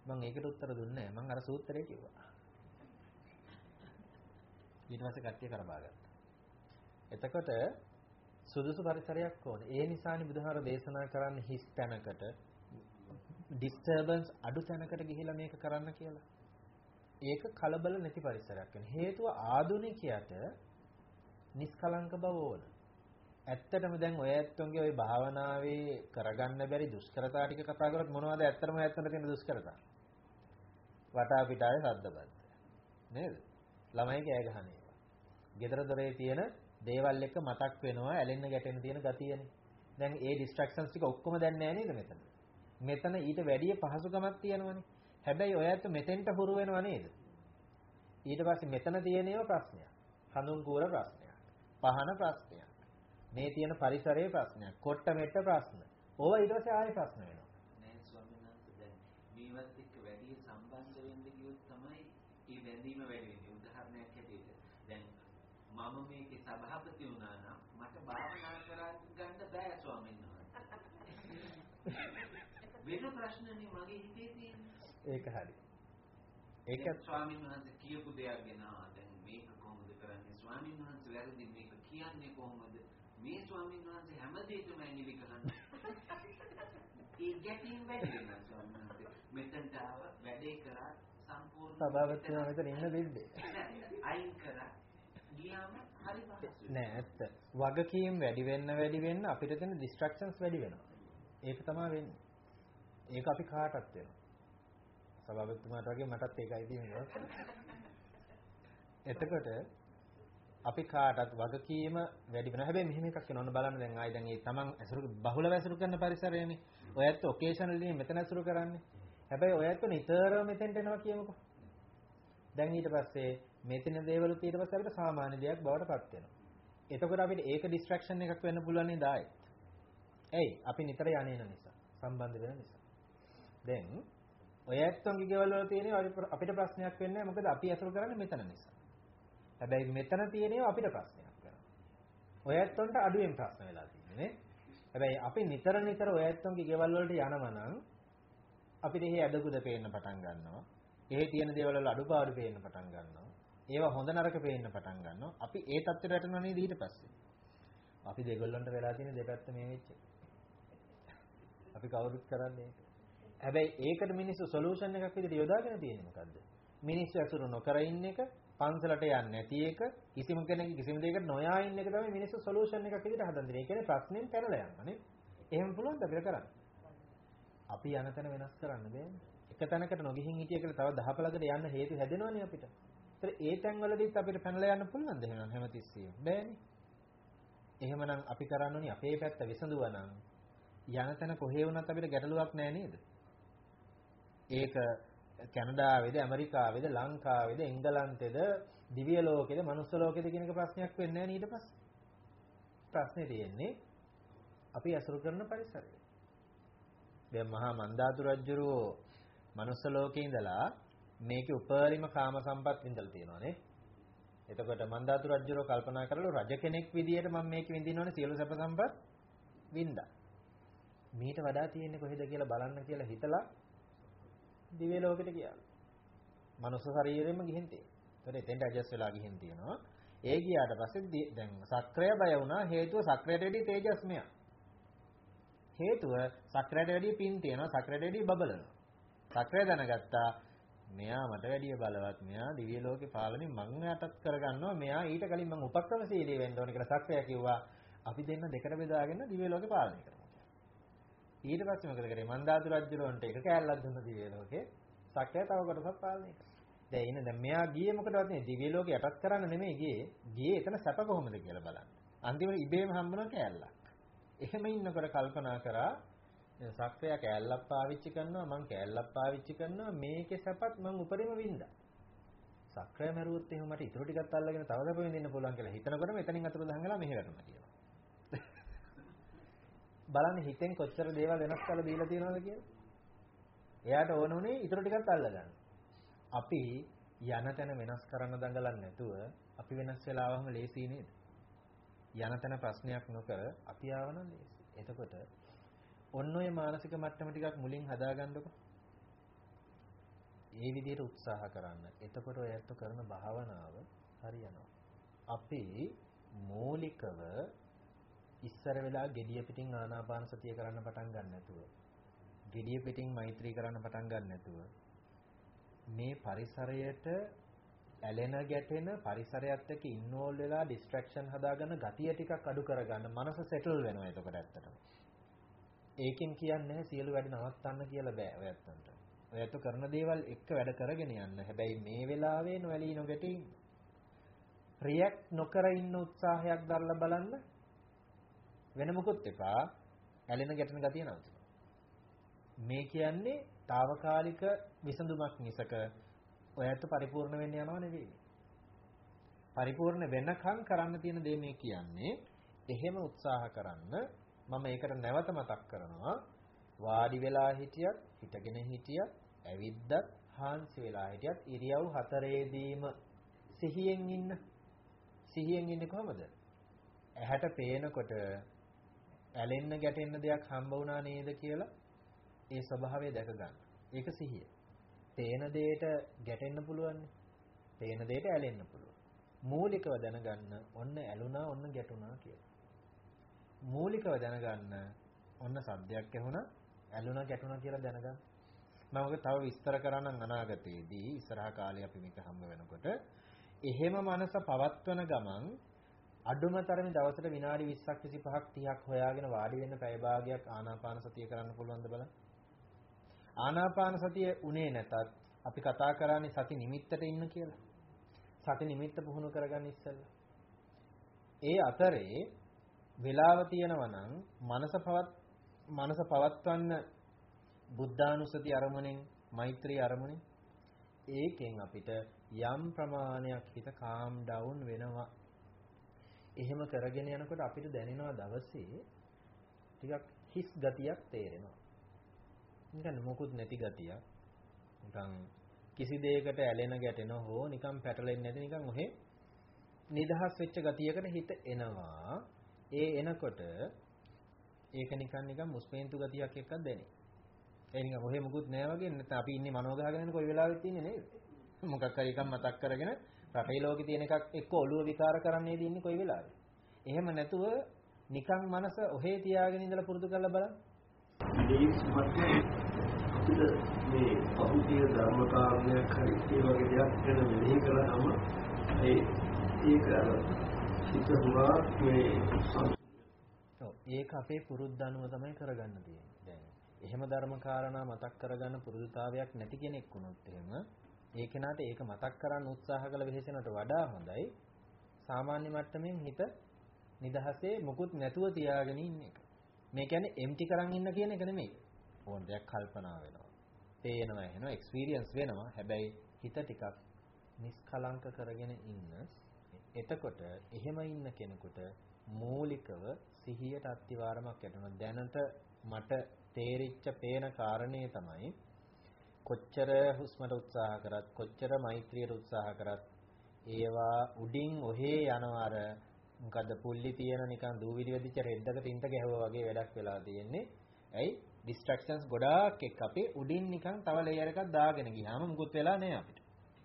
මං ඒකට උත්තර දුන්නේ නැහැ. මං අර සූත්‍රය කිව්වා. ඊට පස්සේ කට්ටිය කරබා ගත්තා. එතකොට සුදුසු පරිසරයක් ඕනේ. ඒ නිසානේ බුදුහාර දේශනා කරන්නේ හිස් තැනකට disturbance අඩු තැනකට ගිහිලා මේක කරන්න කියලා. ඒක කලබල නැති පරිසරයක් වෙන. හේතුව ආදුනිකයට නිස්කලංක බව ඕන. ඇත්තටම දැන් ඔය ඇත්තොන්ගේ ওই භාවනාවේ කරගන්න බැරි දුෂ්කරතා ටික කතා කරොත් මොනවද ඇත්තටම ඇත්තට තියෙන දුෂ්කරතා? වටා පිටාවේ සද්දබද්ද. නේද? ළමයි කෑ ගහන ඒවා. gedara dore තියෙන දේවල් එක මතක් වෙනවා ඇලෙන්න ගැටෙන්න තියෙන ගතියනේ. දැන් ඒ distractions ටික ඔක්කොම දැන් නෑ නේද මෙතන? මෙතන ඊට වැඩිය පහසුකමක් තියෙනවනේ. හැබැයි ඔය ඇත්ත මෙතෙන්ට හුරු වෙනව නේද? ඊට පස්සේ මෙතන තියෙන ඒවා ප්‍රශ්නයක්. හඳුන් කූර ප්‍රශ්නයක්. පහන ප්‍රශ්නයක්. මේ තියෙන පරිසරයේ ප්‍රශ්නයක්. කොට්ට මෙට්ට ප්‍රශ්න. ඕවා ඊට පස්සේ ආයෙ ප්‍රශ්න වෙනවා. නෑ ස්වාමීන් වහන්සේ දැන් මේවත් එක්ක වැඩි සම්බන්ධ වෙන්න ගියොත් තමයි මේ බැඳීම වැඩි වෙන්නේ. උදාහරණයක් හැටියට දැන් මම මේකේ සභාපති වුණා නම් මට භාවනා කරා ගන්න බෑ ස්වාමීන් වහන්සේ. වෙන ප්‍රශ්නනේ මගේ හිතේ තියෙන්නේ. ඒක හරි. ඒක ස්වාමීන් වහන්සේ කියපු දෙයක් ගැන දැන් මේක කොහොමද කරන්නේ ස්වාමීන් වහන්සේ වැරදි මේක කියන්නේ කොහොමද මේ ස්වාමීන් වහන්සේ හැම දෙයකම ඇඟිලි කරන්නේ ඒ ගැටීම් වැඩි වෙනවා ස්වාමීන් වහන්සේ මෙතනට ආව වැඩේ කරා සම්පූර්ණ සභාපතිතුමා මෙතන ඉන්න දෙන්නේ. අයින් කරා ගියාම හරි පහසුයි නෑ ඇත්ත. වගකීම් වැඩි වෙන්න වැඩි වෙන්න අපිට තියෙන distractions වැඩි වෙනවා. ඒක තමයි වෙන්නේ. ඒක අපි කාටත් වෙනවා. සභාපතිතුමාට වගේ මටත් ඒකයි තියෙන්නේ. එතකොට අපි කාටත් වගකීම වැඩි වෙනවා. හැබැයි මෙහෙම එකක් වෙනවා. ඔන්න බලන්න දැන් ආයි දැන් ඒ තමන් ඇසුරු බහුලව ඇසුරු කරන පරිසරයනේ. ඔයත් ඔකේෂනලි මෙතන ඇසුරු කරන්නේ. හැබැයි ඔයත් නිතරම මෙතෙන්ට එනවා කියමුකෝ. දැන් ඊට පස්සේ මෙතන දේවලුත් ඊට පස්සේ අපිට සාමාන්‍ය දෙයක් බවට පත් වෙනවා. එතකොට අපිට ඒක ඩිස්ට්‍රැක්ෂන් එකක් වෙන්න පුළුවන් නේද ආයෙත්? ඇයි? අපි නිතර යන්නේන නිසා, සම්බන්ධ වෙන නිසා. දැන් ඔය ඇත්තන්ගේ ගෙවල් වල තියෙන අපිට ප්‍රශ්නයක් වෙන්නේ මොකද අපි අසුරු කරන්නේ මෙතන නිසා. හැබැයි මෙතන තියෙනේව අපිට ප්‍රශ්නයක් කරනවා. ඔය ඇත්තන්ට අඩුවෙන් ප්‍රශ්න වෙලා තියෙන්නේ නේ. හැබැයි අපි නිතර නිතර ඔය ඇත්තන්ගේ ගෙවල් වලට යනවා නම් අපිට එහි අඩකුද පේන්න පටන් ගන්නවා. එහි තියෙන දේවල් වල අඩුපාඩු පේන්න පටන් ගන්නවා. ඒවා හොඳ නරක පේන්න පටන් ගන්නවා. අපි ඒ தත්ත්වයට වැටෙනවා නේද ඊට පස්සේ. අපි දෙගොල්ලන්ට වෙලා තියෙන දෙපැත්ත මේ වෙච්ච. අපි කවුරුත් කරන්නේ ඒක. හැබැයි ඒකට මිනිස්සු සොලියුෂන් එකක් විදිහට යොදාගෙන තියෙන්නේ මොකද්ද? මිනිස්සු අසුරු නොකර ඉන්න එක, පන්සලට යන්නේ නැති එක, කිසිම කෙනෙක් කිසිම දෙයකට නොයා ඉන්න එක තමයි මිනිස්සු සොලියුෂන් එකක් විදිහට හදන්නේ. ඒ කියන්නේ ප්‍රශ්නෙන් පැනලා යනවා නේ. එහෙම පුළුවන් ද අපිට කරන්න? අපි යන තැන වෙනස් කරන්න බෑනේ. එක තැනකට නොගිහින් හිටිය කියලා තව දහපලකට යන්න හේතු හැදෙනවනේ අපිට. ඒතර ඒ තැන්වලදීත් අපිට පැනලා යන්න පුළුවන්ද එහෙනම් හැමතිස්සෙම? බෑනේ. එහෙමනම් අපි කරන්න ඕනි අපේ පැත්ත විසඳුවා නම් යන තැන කොහේ වුණත් අපිට ගැටලුවක් නෑ නේද? ඒක කැනඩාවේද ඇමරිකාවේද ලංකාවේද එංගලන්තේද දිව්‍ය ලෝකේද මනුස්ස ලෝකේද කියන එක ප්‍රශ්නයක් වෙන්නේ නෑ ඊට පස්සේ. ප්‍රශ්නේ තියෙන්නේ අපි අසුරු කරන පරිසරය. දැන් මහා මන්දාතු රජුරෝ මනුස්ස ලෝකේ ඉඳලා මේකේ උපරිම කාම සම්පත් විඳලා තියෙනවානේ. එතකොට මන්දාතු රජුරෝ කල්පනා කරලා රජ කෙනෙක් විදියට මම මේක විඳිනවනේ සියලු සැප සම්පත් වින්දා. මීට වඩා තියෙන්නේ කොහෙද කියලා බලන්න කියලා හිතලා දිව්‍ය ලෝකෙට ගියා. මනුස්ස ශරීරෙම ගිහින් තියෙනවා. ඒතර එතෙන්ට ඇඩ්ජස්ට් වෙලා ගිහින් තියෙනවා. ඒ ගියාට පස්සේ දැන් සක්‍රය බය වුණා හේතුව සක්‍රයට වැඩි තේජස් මෙයා. හේතුව සක්‍රයට වැඩි පින් තියෙනවා සක්‍රයට වැඩි බබලනවා. සක්‍රය දැනගත්තා මෙයා මට වැඩිය බලවත් මෙයා දිව්‍ය ලෝකේ පාලනේ මං යටත් කරගන්නවා මෙයා ඊට කලින් මං උපක්‍රමශීලී වෙන්න ඕනේ කියලා සක්‍රය කිව්වා අපි දෙන්න දෙකට බෙදාගෙන දිව්‍ය ලෝකේ පාලනය කරමු ඊට පස්සේ මොකද කරේ? මන්දාතු රජුරවන්ට එක කෑල්ලක් දුන්න දිව්‍ය ලෝකේ. සක්‍රය තව කොටසක් පාලනය කරා දැන් ඉන්න දැන් මෙයා ගියේ මොකටවත් නේ දිව්‍ය ලෝකේ යටත් කරන්න නෙමෙයි ගියේ. ගියේ එතන සැප කොහොමද කියලා බලන්න. අන්තිමට ඉබේම හම්බුණා කෑල්ලක්. එහෙම ඉන්නකොට කල්පනා කරා සක්‍රය කෑල්ලක් පාවිච්චි කරනවා මං කෑල්ලක් පාවිච්චි කරනවා. මේකේ සැපත් මං උපරිම වින්දා. සක්‍රය මරුවොත් එහෙම මට ඉතුරු ටිකක් අල්ලගෙන තව සැප විඳින්න පුළුවන් කියලා හිතනකොට මෙතනින් අතට දහංගලා මෙහෙ වැටුණා කියලා. බලන්න හිතෙන් කොච්චර දේවල් වෙනස් කරලා දීලා තියෙනවද කියලා. එයාට ඕන උනේ ඉතුරු ටිකක් අල්ලගන්න. අපි යන තැන වෙනස් කරන්න දඟලන්නේ නැතුව අපි වෙනස් වෙලා ආවම ලේසි නේද? යන තැන ප්‍රශ්නයක් නොකර අපි ආවනම් ලේසි. එතකොට ඔන්න ඔය මානසික මට්ටම ටිකක් මුලින් හදාගන්නකො. ඒ විදිහට උත්සාහ කරන්න. එතකොට ඔය ඇත්ත කරන භාවනාව හරියනවා. අපි මූලිකව ඉස්සර වෙලා gediya පිටින් ආනාපාන සතිය කරන්න පටන් ගන්න නැතුව gediya පිටින් මෛත්‍රී කරන්න පටන් ගන්න නැතුව මේ පරිසරයට ඇලෙන ගැටෙන පරිසරයත් එක්ක ඉන්නෝල් වෙලා ඩිස්ට්‍රැක්ෂන් හදාගන්න ගතිය ටිකක් අඩු කරගන්න මනස සෙටල් වෙනවා එතකොට ඇත්තටම ඒකෙන් කියන්නේ සියලු වැඩ නවත්තන්න කියලා බෑ ඔයත්තන්ට. ඔයත්තු කරන දේවල් එක්ක වැඩ කරගෙන යන්න. හැබැයි මේ වෙලාවේ නොඇලී නොගැටී රියැක්ට් නොකර ඉන්න උත්සාහයක් දරලා බලන්න වෙන මොකුත් එපා. ඇලෙන ගැටෙන ගතිය නවතිනවා. මේ කියන්නේ తాවකාලික විසඳුමක් මිසක ඔයත්තු පරිපූර්ණ වෙන්න යනව නෙවෙයි. පරිපූර්ණ වෙනකම් කරන්න තියෙන දේ මේ කියන්නේ එහෙම උත්සාහ කරන්න මම ඒකට නැවත මතක් කරනවා වාඩි වෙලා හිටියත් හිටගෙන හිටියත් ඇවිද්දත් හාන්සි වෙලා හිටියත් ඉරියව් හතරේදීම සිහියෙන් ඉන්න සිහියෙන් ඉන්නේ කොහමද ඇහැට පේනකොට ඇලෙන්න ගැටෙන්න දෙයක් හම්බ වුණා නේද කියලා ඒ ස්වභාවය දැක ගන්න. ඒක සිහිය. පේන දෙයට ගැටෙන්න පුළුවන්. පේන දෙයට ඇලෙන්න පුළුවන්. මූලිකව දැනගන්න ඔන්න ඇලුනා ඔන්න ගැටුණා කියලා. මූලිකව දැනගන්න ඔන්න සද්දයක් ඇහුණා ඇලුනා ගැටුණා කියලා දැනගන්න. මම ඔක තව විස්තර කරන්නම් අනාගතයේදී ඉස්සරහ කාලේ අපි මේක හම්බ වෙනකොට එහෙම මනස පවත්වන ගමන් අඩුම තරමේ දවසට විනාඩි 20ක් 25ක් 30ක් හොයාගෙන වාඩි වෙන්න පැය භාගයක් ආනාපාන සතිය කරන්න පුළුවන්ද බලන්න. ආනාපාන සතිය උනේ නැතත් අපි කතා කරන්නේ සති නිමිත්තට ඉන්න කියලා. සති නිමිත්ත පුහුණු කරගන්න ඉස්සෙල්ලා. ඒ අතරේ වෙලාව තියෙනවා නම් මනස පවත් මනස පවත්වන්න බුද්ධානුස්සති අරමුණෙන් මෛත්‍රී අරමුණෙන් ඒකෙන් අපිට යම් ප්‍රමාණයක් හිත කාම් ඩවුන් වෙනවා. එහෙම කරගෙන යනකොට අපිට දැනෙනවා දවසේ ටිකක් හිස් ගතියක් තේරෙනවා. නිකන් මොකුත් නැති ගතියක්. නිකන් කිසි දෙයකට ඇලෙන ගැටෙන හෝ නිකන් පැටලෙන්නේ නැති නිකන් ඔහෙ නිදහස් වෙච්ච ගතියකට හිත එනවා. ඒ එනකොට ඒක නිකන් නිකන් මුස්පේන්තු ගතියක් එක්ක දැනේ. ඒ නිකන් ඔහෙ මුකුත් නෑ වගේ නැත්නම් අපි ඉන්නේ මනෝ ගහගෙන කොයි වෙලාවෙත් ඉන්නේ නේද? මොකක් හරි එකක් මතක් කරගෙන රටේ ලෝකේ තියෙන එකක් එක්ක ඔළුව විකාර කරන්නේ ඉන්නේ කොයි වෙලාවෙ. එහෙම නැතුව නිකන් මනස ඔහේ තියාගෙන ඉඳලා පුරුදු කරලා බලන්න. මේ පෞද්ගලික ධර්ම කාරණයක් හරි ඒ වගේ දෙයක් ගැන මෙහෙ කරාම ඒ ඒක හිත හුඟා මේ ඔව් ඒක අපේ පුරුද්ද අනුව තමයි කරගන්න තියෙන්නේ. දැන් එහෙම ධර්ම කාරණා මතක් කරගන්න පුරුදුතාවයක් නැති කෙනෙක් වුණොත් එහෙම ඒ කෙනාට ඒක මතක් කරන්න උත්සාහ කළ වෙහෙසෙනට වඩා හොඳයි සාමාන්‍ය මට්ටමින් හිත නිදහසේ මුකුත් නැතුව තියාගෙන ඉන්න එක. මේ කියන්නේ එම්ටි කරන් ඉන්න කියන එක නෙමෙයි. ඕන දෙයක් කල්පනා වෙනවා. පේනවා එහෙනවා එක්ස්පීරියන්ස් වෙනවා. හැබැයි හිත ටිකක් නිස්කලංක කරගෙන ඉන්න එතකොට එහෙම ඉන්න කෙනෙකුට මූලිකව සිහියට අත්විවරමක් යටන දැනට මට තේරිච්ච පේන කාරණේ තමයි කොච්චර හුස්මට උත්සාහ කරත් කොච්චර මෛත්‍රියට උත්සාහ කරත් ඒවා උඩින් ඔහේ යනවා අර මොකද්ද පුල්ලි තියෙන නිකන් දූවිලි වෙදිච්ච රෙද්දක තින්ත ගැහුවා වගේ වැඩක් වෙලා තියෙන්නේ. ඇයි? ඩිස්ට්‍රැක්ෂන්ස් ගොඩාක් එක්ක අපි උඩින් නිකන් තව ලේයර් එකක් දාගෙන ගියාම මුකුත් වෙලා නැහැ අපිට.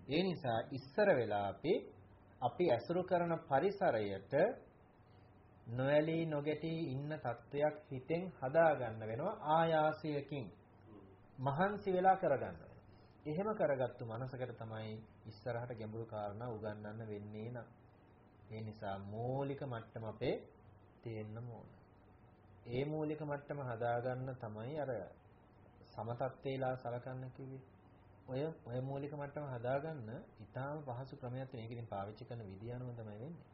ඒ නිසා ඉස්සර වෙලා අපි අපි ඇසුරු කරන පරිසරයට නොඇලී නොගැටී ඉන්න තත්වයක් හිතෙන් හදාගන්න වෙනවා ආයාසයකින් මහන්සි වෙලා කරගන්න වෙනවා. එහෙම කරගත්තු මනසකට තමයි ඉස්සරහට ගැඹුරු කාරණා උගන්වන්න වෙන්නේ නම්. ඒ නිසා මූලික මට්ටම අපේ තියෙන්න ඕන. ඒ මූලික මට්ටම හදාගන්න තමයි අර සමතත්වේලා සලකන්න කිව්වේ. ඔය ඔය මූලික මට්ටම හදාගන්න ඊටාම පහසු ක්‍රමයක් තියෙන. ඒක ඉතින් පාවිච්චි කරන විදිය අනුව තමයි වෙන්නේ.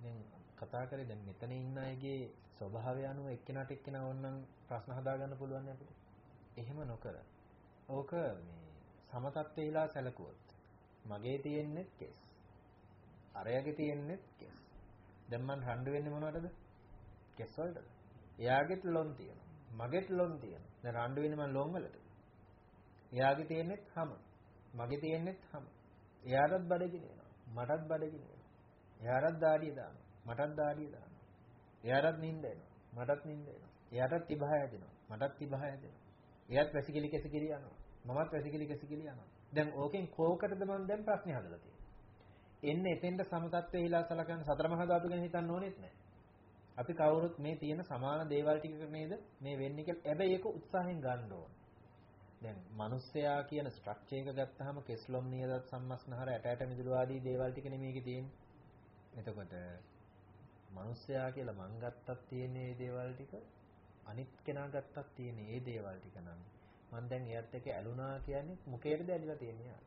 දැන් කතා කරේ දැන් මෙතන ඉන්න අයගේ ස්වභාවය අනුව එක්කෙනාට එක්කෙනා ඕනනම් ප්‍රශ්න හදාගන්න පුළුවන් අපිට. එහෙම නොකර. ඕක මේ සමතත්වේලා සැලකුවොත් මගේ තියෙන්නේ කෙස්. අරයාගේ තියෙන්නේ කෙස්. දැන් මං රණ්ඩු වෙන්නේ මොනවටද? කෙස් වලටද? එයාගෙත් ලොන් තියෙනවා. මගෙත් ලොන් තියෙනවා. දැන් රණ්ඩු වෙන්නේ මං ලොන් වලට. එයාගේ තියෙන්නේත් හැම. මගේ තියෙන්නේත් හැම. එයාටත් බඩගිනි වෙනවා. මටත් බඩගිනි වෙනවා. එයාටත් දාඩිය දානවා. මටත් දාඩිය දානවා. එයාටත් නිින්ද එනවා. මටත් නිින්ද එනවා. එයාටත් තිබහ හැදෙනවා. මටත් තිබහ හැදෙනවා. එයාත් වැසිකිලි කැසිකිලි යනවා. මමත් වැසිකිලි කැසිකිලි යනවා. දැන් ඕකෙන් කෝකටද මම දැන් ප්‍රශ්නේ හදලා තියෙන්නේ. එන්න එතෙන්ට සමතත්වයේ හිලා සලකන සතර මහා ධාතු ගැන හිතන්න ඕනෙත් නැහැ. අපි කවුරුත් මේ තියෙන සමාන දේවල් ටිකක නේද මේ වෙන්නේ කියලා. හැබැයි ඒක උත්සාහයෙන් ගන්න ඕන. දැන් මිනිස්සයා කියන ස්ට්‍රක්චර් එක ගත්තාම කෙස්ලොම් නියදත් සම්මස්නහර ඇට ඇට මිදුළු ආදී දේවල් ටික නෙමේකේ තියෙන්නේ. එතකොට මිනිස්සයා කියලා මං ගත්තත් තියෙන මේ දේවල් ටික අනිත් කෙනා ගත්තත් තියෙන මේ දේවල් ටික නම් මං දැන් එයත් එක්ක ඇලුනා කියන්නේ මොකේද ඇලිලා තියෙන්නේ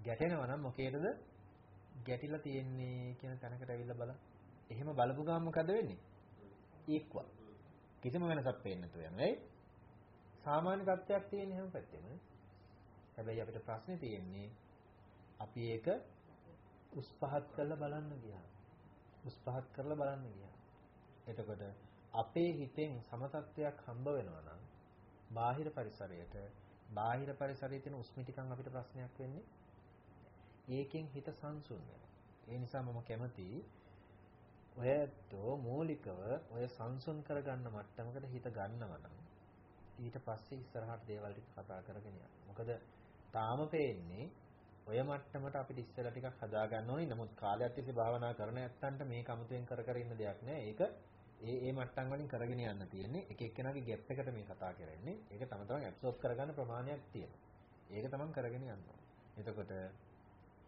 ගැටෙනවා නම් මොකේද ගැටිලා තියෙන්නේ කියන තැනකට ඇවිල්ලා බලන්න. එහෙම බලපු ගමන් මොකද වෙන්නේ? ඊක්වල්. කිසිම වෙනසක් පේන්නේ නැතුව යනවා. ඒ සාමාන්‍ය තත්ත්වයක් තියෙන හැම පැත්තෙම. හැබැයි අපිට ප්‍රශ්නේ තියෙන්නේ අපි ඒක උස් පහත් කරලා බලන්න ගියා. උස් පහත් කරලා බලන්න ගියා. එතකොට අපේ හිතෙන් සමතත්වයක් හම්බ වෙනවා නම් බාහිර පරිසරයට බාහිර පරිසරයේ තියෙන උස්මි ටිකන් අපිට ප්‍රශ්නයක් වෙන්නේ ඒකෙන් හිත සංසුන් වෙනවා. ඒ නිසා මම කැමතියි ඔයතෝ මූලිකව ඔය සංසුන් කරගන්න මට්ටමකට හිත ගන්නවා නම් ඊට පස්සේ ඉස්සරහට දේවල් ටික කතා කරගෙන යන්න. මොකද තාම පේන්නේ ඔය මට්ටමට අපිට ඉස්සෙල්ලා ටිකක් හදා ගන්න ඕනේ. නමුත් කාලයක් තිස්සේ භාවනා කරන ඇත්තන්ට මේ කමතෙන් කර කර ඉන්න දෙයක් නෑ. ඒක ඒ ඒ මට්ටම් වලින් කරගෙන යන්න තියෙන්නේ. එක එක්කෙනාගේ ગેප් එකට මේ කතා කරන්නේ. ඒක තම තමන් ඇබ්සෝබ් කරගන්න ප්‍රමාණයක් තියෙනවා. ඒක තමන් කරගෙන යන්න එතකොට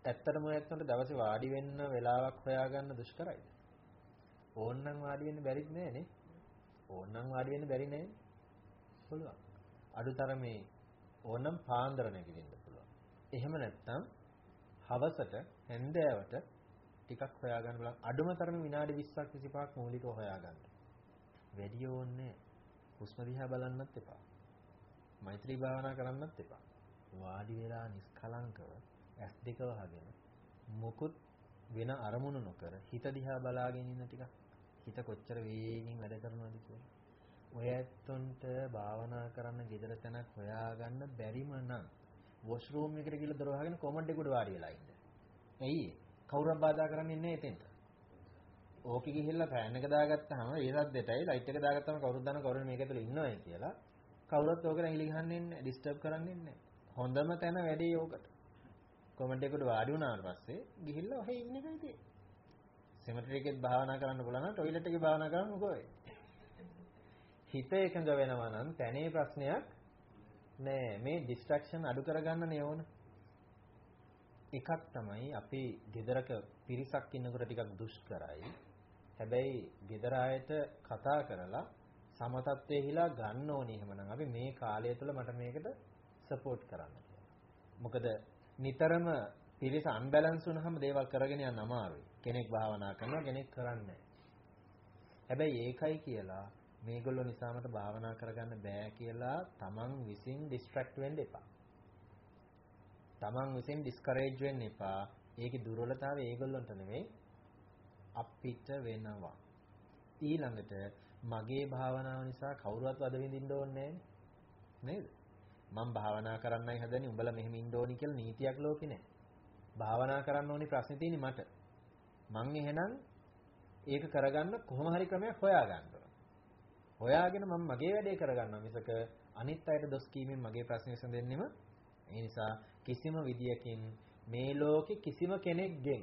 ඇත්තටම ඇත්තට දවසේ වාඩි වෙන්න වෙලාවක් හොයාගන්න දුෂ්කරයිද? ඕන්නම් වාඩි වෙන්න බැරිත් නෑනේ. ඕන්නම් වාඩි වෙන්න බැරි නෑ. පුළුවන්. අඩුතරමේ ඕනම් පාන්දර නැගිටින්න පුළුවන්. එහෙම නැත්නම් හවසට හැන්දෑවට ටිකක් හොයාගන්න බලන්න අඩුම තරමේ විනාඩි 20ක් 25ක් මූලිකව හොයාගන්න. වැඩි ඕනේ හුස්ම දිහා බලන්නත් එපා. මෛත්‍රී භාවනා කරන්නත් එපා. වාඩි වෙලා නිස්කලංකව ඇස් දෙක වහගෙන මුකුත් වෙන අරමුණු නොකර හිත දිහා බලාගෙන ඉන්න ටිකක් හිත කොච්චර වේගෙන් වැඩ කරනවද කියලා. ඔය ඇත්තොන්ට භාවනා කරන්න gedara තැනක් හොයාගන්න බැරිම නම් වොෂ්රූම් එකට ගිහලා දොර වහගෙන කොමඩ් එකට වාඩි වෙලා ඉන්න. එයි කවුරුත් බාධා කරන්නේ නැහැ එතෙන්ට. ඕකේ ගිහිල්ලා ෆෑන් එක දාගත්තාම ඒ සද්දෙටයි ලයිට් එක දාගත්තාම කවුරුත් දන්න කවුරුත් මේක ඇතුළේ ඉන්නවයි කියලා කවුරුත් ඕක නැගිලි ගහන්නේ නැහැ ඩිස්ටර්බ් කරන්නේ නැහැ. හොඳම තැන වැඩේ ඕකට. කොමෙන්ට් එකට වාඩි වුණාට පස්සේ ගිහිල්ලා ඔහේ ඉන්න එකයි තියෙන්නේ. සෙමටරි එකෙත් භාවනා කරන්න පුළුවන් නම් টয়ලට් එකේ භාවනා කරන්න මොකෝ හිත එකඟ වෙනවා නම් තැනේ ප්‍රශ්නයක් නෑ මේ ඩිස්ට්‍රැක්ෂන් අඩු කරගන්න නේ ඕන. එකක් තමයි අපි ගෙදරක පිරිසක් ඉන්නකොට ටිකක් දුෂ්කරයි. හැබැයි ගෙදර අයට කතා කරලා සමතත්වයේ හිලා ගන්න ඕනේ එහෙමනම් අපි මේ කාලය තුළ මට මේකට සපෝට් කරන්න මොකද නිතරම පිරිස අන්බැලන්ස් වුණාම දේවල් කරගෙන යන්න අමාරුයි. කෙනෙක් භාවනා කරනවා කෙනෙක් කරන්නේ හැබැයි ඒකයි කියලා මේගොල්ලෝ නිසා මට භාවනා කරගන්න බෑ කියලා තමන් විසින් ඩිස්ට්‍රැක්ට් වෙන්න එපා. තමන් විසින් ඩිස්කරේජ් වෙන්න එපා. ඒකේ දුර්වලතාවය ඒගොල්ලන්ට නෙවෙයි අපිට වෙනවා. ඊළඟට මගේ භාවනාව නිසා කවුරුවත් වද විඳින්න ඕනේ නේද? මම භාවනා කරන්නයි හදන්නේ උඹලා මෙහෙම ඉන්න ඕනි කියලා නීතියක් ලෝකේ නැහැ. භාවනා කරන්න ඕනි ප්‍රශ්නේ තියෙන්නේ මට. මං එහෙනම් ඒක කරගන්න කොහොම හරි ක්‍රමයක් හොයාගන්න හොයාගෙන මම මගේ වැඩේ කරගන්නවා මිසක අනිත් අයට දොස් කීමෙන් මගේ ප්‍රශ්න විසඳෙන්නෙම ඒ නිසා කිසිම විදියකින් මේ ලෝකේ කිසිම කෙනෙක්ගෙන්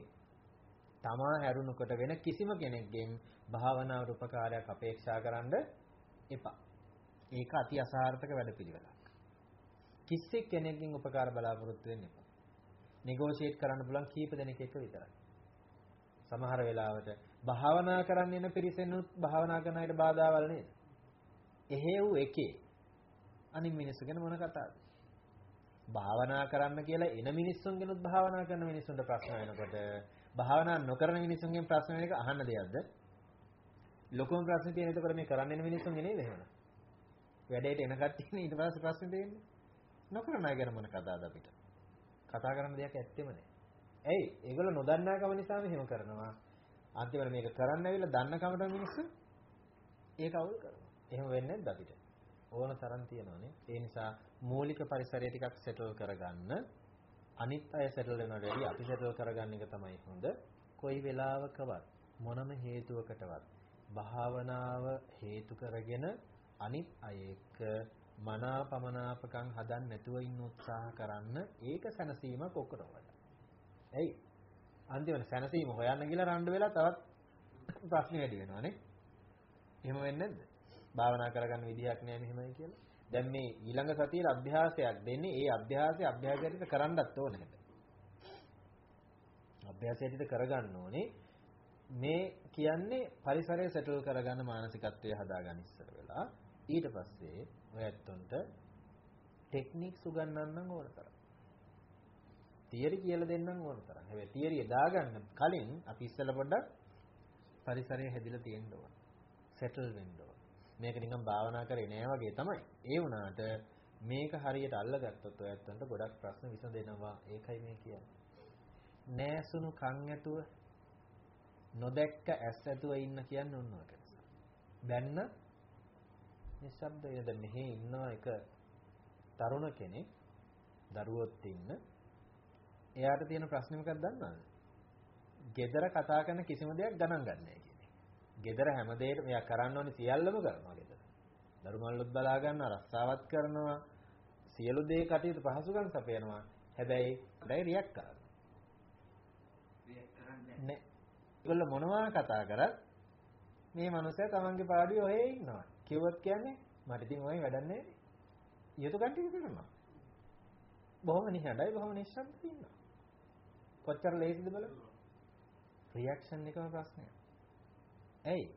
තමා හැරුණකොට වෙන කිසිම කෙනෙක්ගෙන් භාවනාවට උපකාරයක් අපේක්ෂා කරන්න එපා. ඒක අති අසාර්ථක වැඩපිළිවෙලක්. කිසි කෙනෙක්ගෙන් උපකාර බලාපොරොත්තු වෙන්න එපා. නෙගෝෂিয়েට් කරන්න පුළුවන් කීප දෙනෙක් එක්ක විතරයි. සමහර වෙලාවට භාවනා කරන්න යන පිරිසෙනුත් භාවනා කරන අයට බාධාවල් නේද? එහෙව් එකේ අනිත් මිනිස්සු ගැන මොන කතාවද? භාවනා කරන්න කියලා එන මිනිස්සුන්ගෙනුත් භාවනා කරන මිනිස්සුන්ට ප්‍රශ්න වෙනකොට භාවනා නොකරන මිනිස්සුන්ගෙන් ප්‍රශ්න වෙන එක අහන්න දෙයක්ද? ලොකුම ප්‍රශ්නේ තියෙන එතකොට මේ කරන්න එන මිනිස්සුන්ගේ නේද එහෙම? වැඩේට එන කට්ටියනේ ඊට පස්සේ ප්‍රශ්නේ තියෙන්නේ. නොකරන අය ගැන මොන කතාවද අපිට? කතා කරන්න දෙයක් ඇත්තෙම නැහැ. ඇයි? ඒගොල්ලෝ නොදන්නාකම නිසා මෙහෙම කරනවා. අන්තිමට මේක කරන්න ඇවිල්ලා දන්න කමට මිනිස්සු ඒක අවුල් කරනවා. එහෙම වෙන්නේ නැද්ද අපිට? ඕන තරම් තියෙනවානේ. ඒ නිසා මූලික පරිසරය ටිකක් සෙටල් කරගන්න අනිත් අය සෙටල් වෙනවට වැඩිය අපි සෙටල් කරගන්න එක තමයි හොඳ. කොයි වෙලාවකවත් මොනම හේතුවකටවත් භාවනාව හේතු කරගෙන අනිත් අය එක්ක මනාපමනාපකම් හදන්න නැතුව ඉන්න උත්සාහ කරන්න ඒක සැනසීමක් ඔක්කොටම වඩා. ඇයි? අන්තිමට සැනසීම හොයන්න ගිහලා රණ්ඩු වෙලා තවත් ප්‍රශ්න වැඩි වෙනවානේ. එහෙම වෙන්නේ නැද්ද? භාවනා කරගන්න විදිහක් නෑ මෙහෙමයි කියලා. දැන් මේ ඊළඟ සතියේ අභ්‍යාසයක් දෙන්නේ ඒ අභ්‍යාසය අභ්‍යාසයට කරන්නත් ඕනේ හැබැයි. අභ්‍යාසයට කරගන්න ඕනේ. මේ කියන්නේ පරිසරය සෙටල් කරගන්න මානසිකත්වය හදාගන්න ඉස්සර වෙලා ඊට පස්සේ ඔය ඇත්තොන්ට ටෙක්නික්ස් උගන්වන්න ඕන තරම්. තියරි කියලා දෙන්නම් ඕන තරම්. හැබැයි තියරිය දාගන්න කලින් අපි ඉස්සෙල්ලා පොඩ්ඩක් පරිසරය හැදිලා තියෙන්න ඕන. සෙටල් වෙන්න ඕන. මේක නිකන් භාවනා කරේ නෑ වගේ තමයි. ඒ වුණාට මේක හරියට අල්ලගත්තොත් ඔය ඇත්තන්ට ගොඩක් ප්‍රශ්න විසඳෙනවා. ඒකයි මේ කියන්නේ. නෑසුණු කන් ඇතුව නොදැක්ක ඇස් ඇතුව ඉන්න කියන්නේ ඔන්න ඔක නිසා. දැන්න නිශ්ශබ්දය දැන් මෙහි ඉන්නවා එක තරුණ කෙනෙක් දරුවොත් ඉන්න එයාට තියෙන ප්‍රශ්නේ මොකක්ද දන්නවද? gedara කතා කරන කිසිම දෙයක් ගණන් ගන්නෑ කියන්නේ. gedara හැමදේටම එයා කරන්න ඕනේ සියල්ලම කරනවා gedara. දරුමල්ලුත් බලා ගන්නවා, රස්සාවත් කරනවා, සියලු දේ කටයුතු පහසුකම් සපයනවා. හැබැයි ඩයි රියැක්ට් කරනවා. රියැක්ට් කරන්නේ නෑ. ඒගොල්ලෝ මොනවා කතා කරත් මේ මනුස්සයා තමන්ගේ පාඩුවේ ඔහේ ඉන්නවා. කිව්වොත් කියන්නේ මට ඉතින් ඔය වැඩක් නැහැ. යුතු කට්ටිය කරනවා. බොහොම නිහඬයි බොහොම නිශ්ශබ්දව ඉන්නවා. කොච්චර ලේසිද බලන්න. රියැක්ෂන් එකම ප්‍රශ්නය. ඇයි?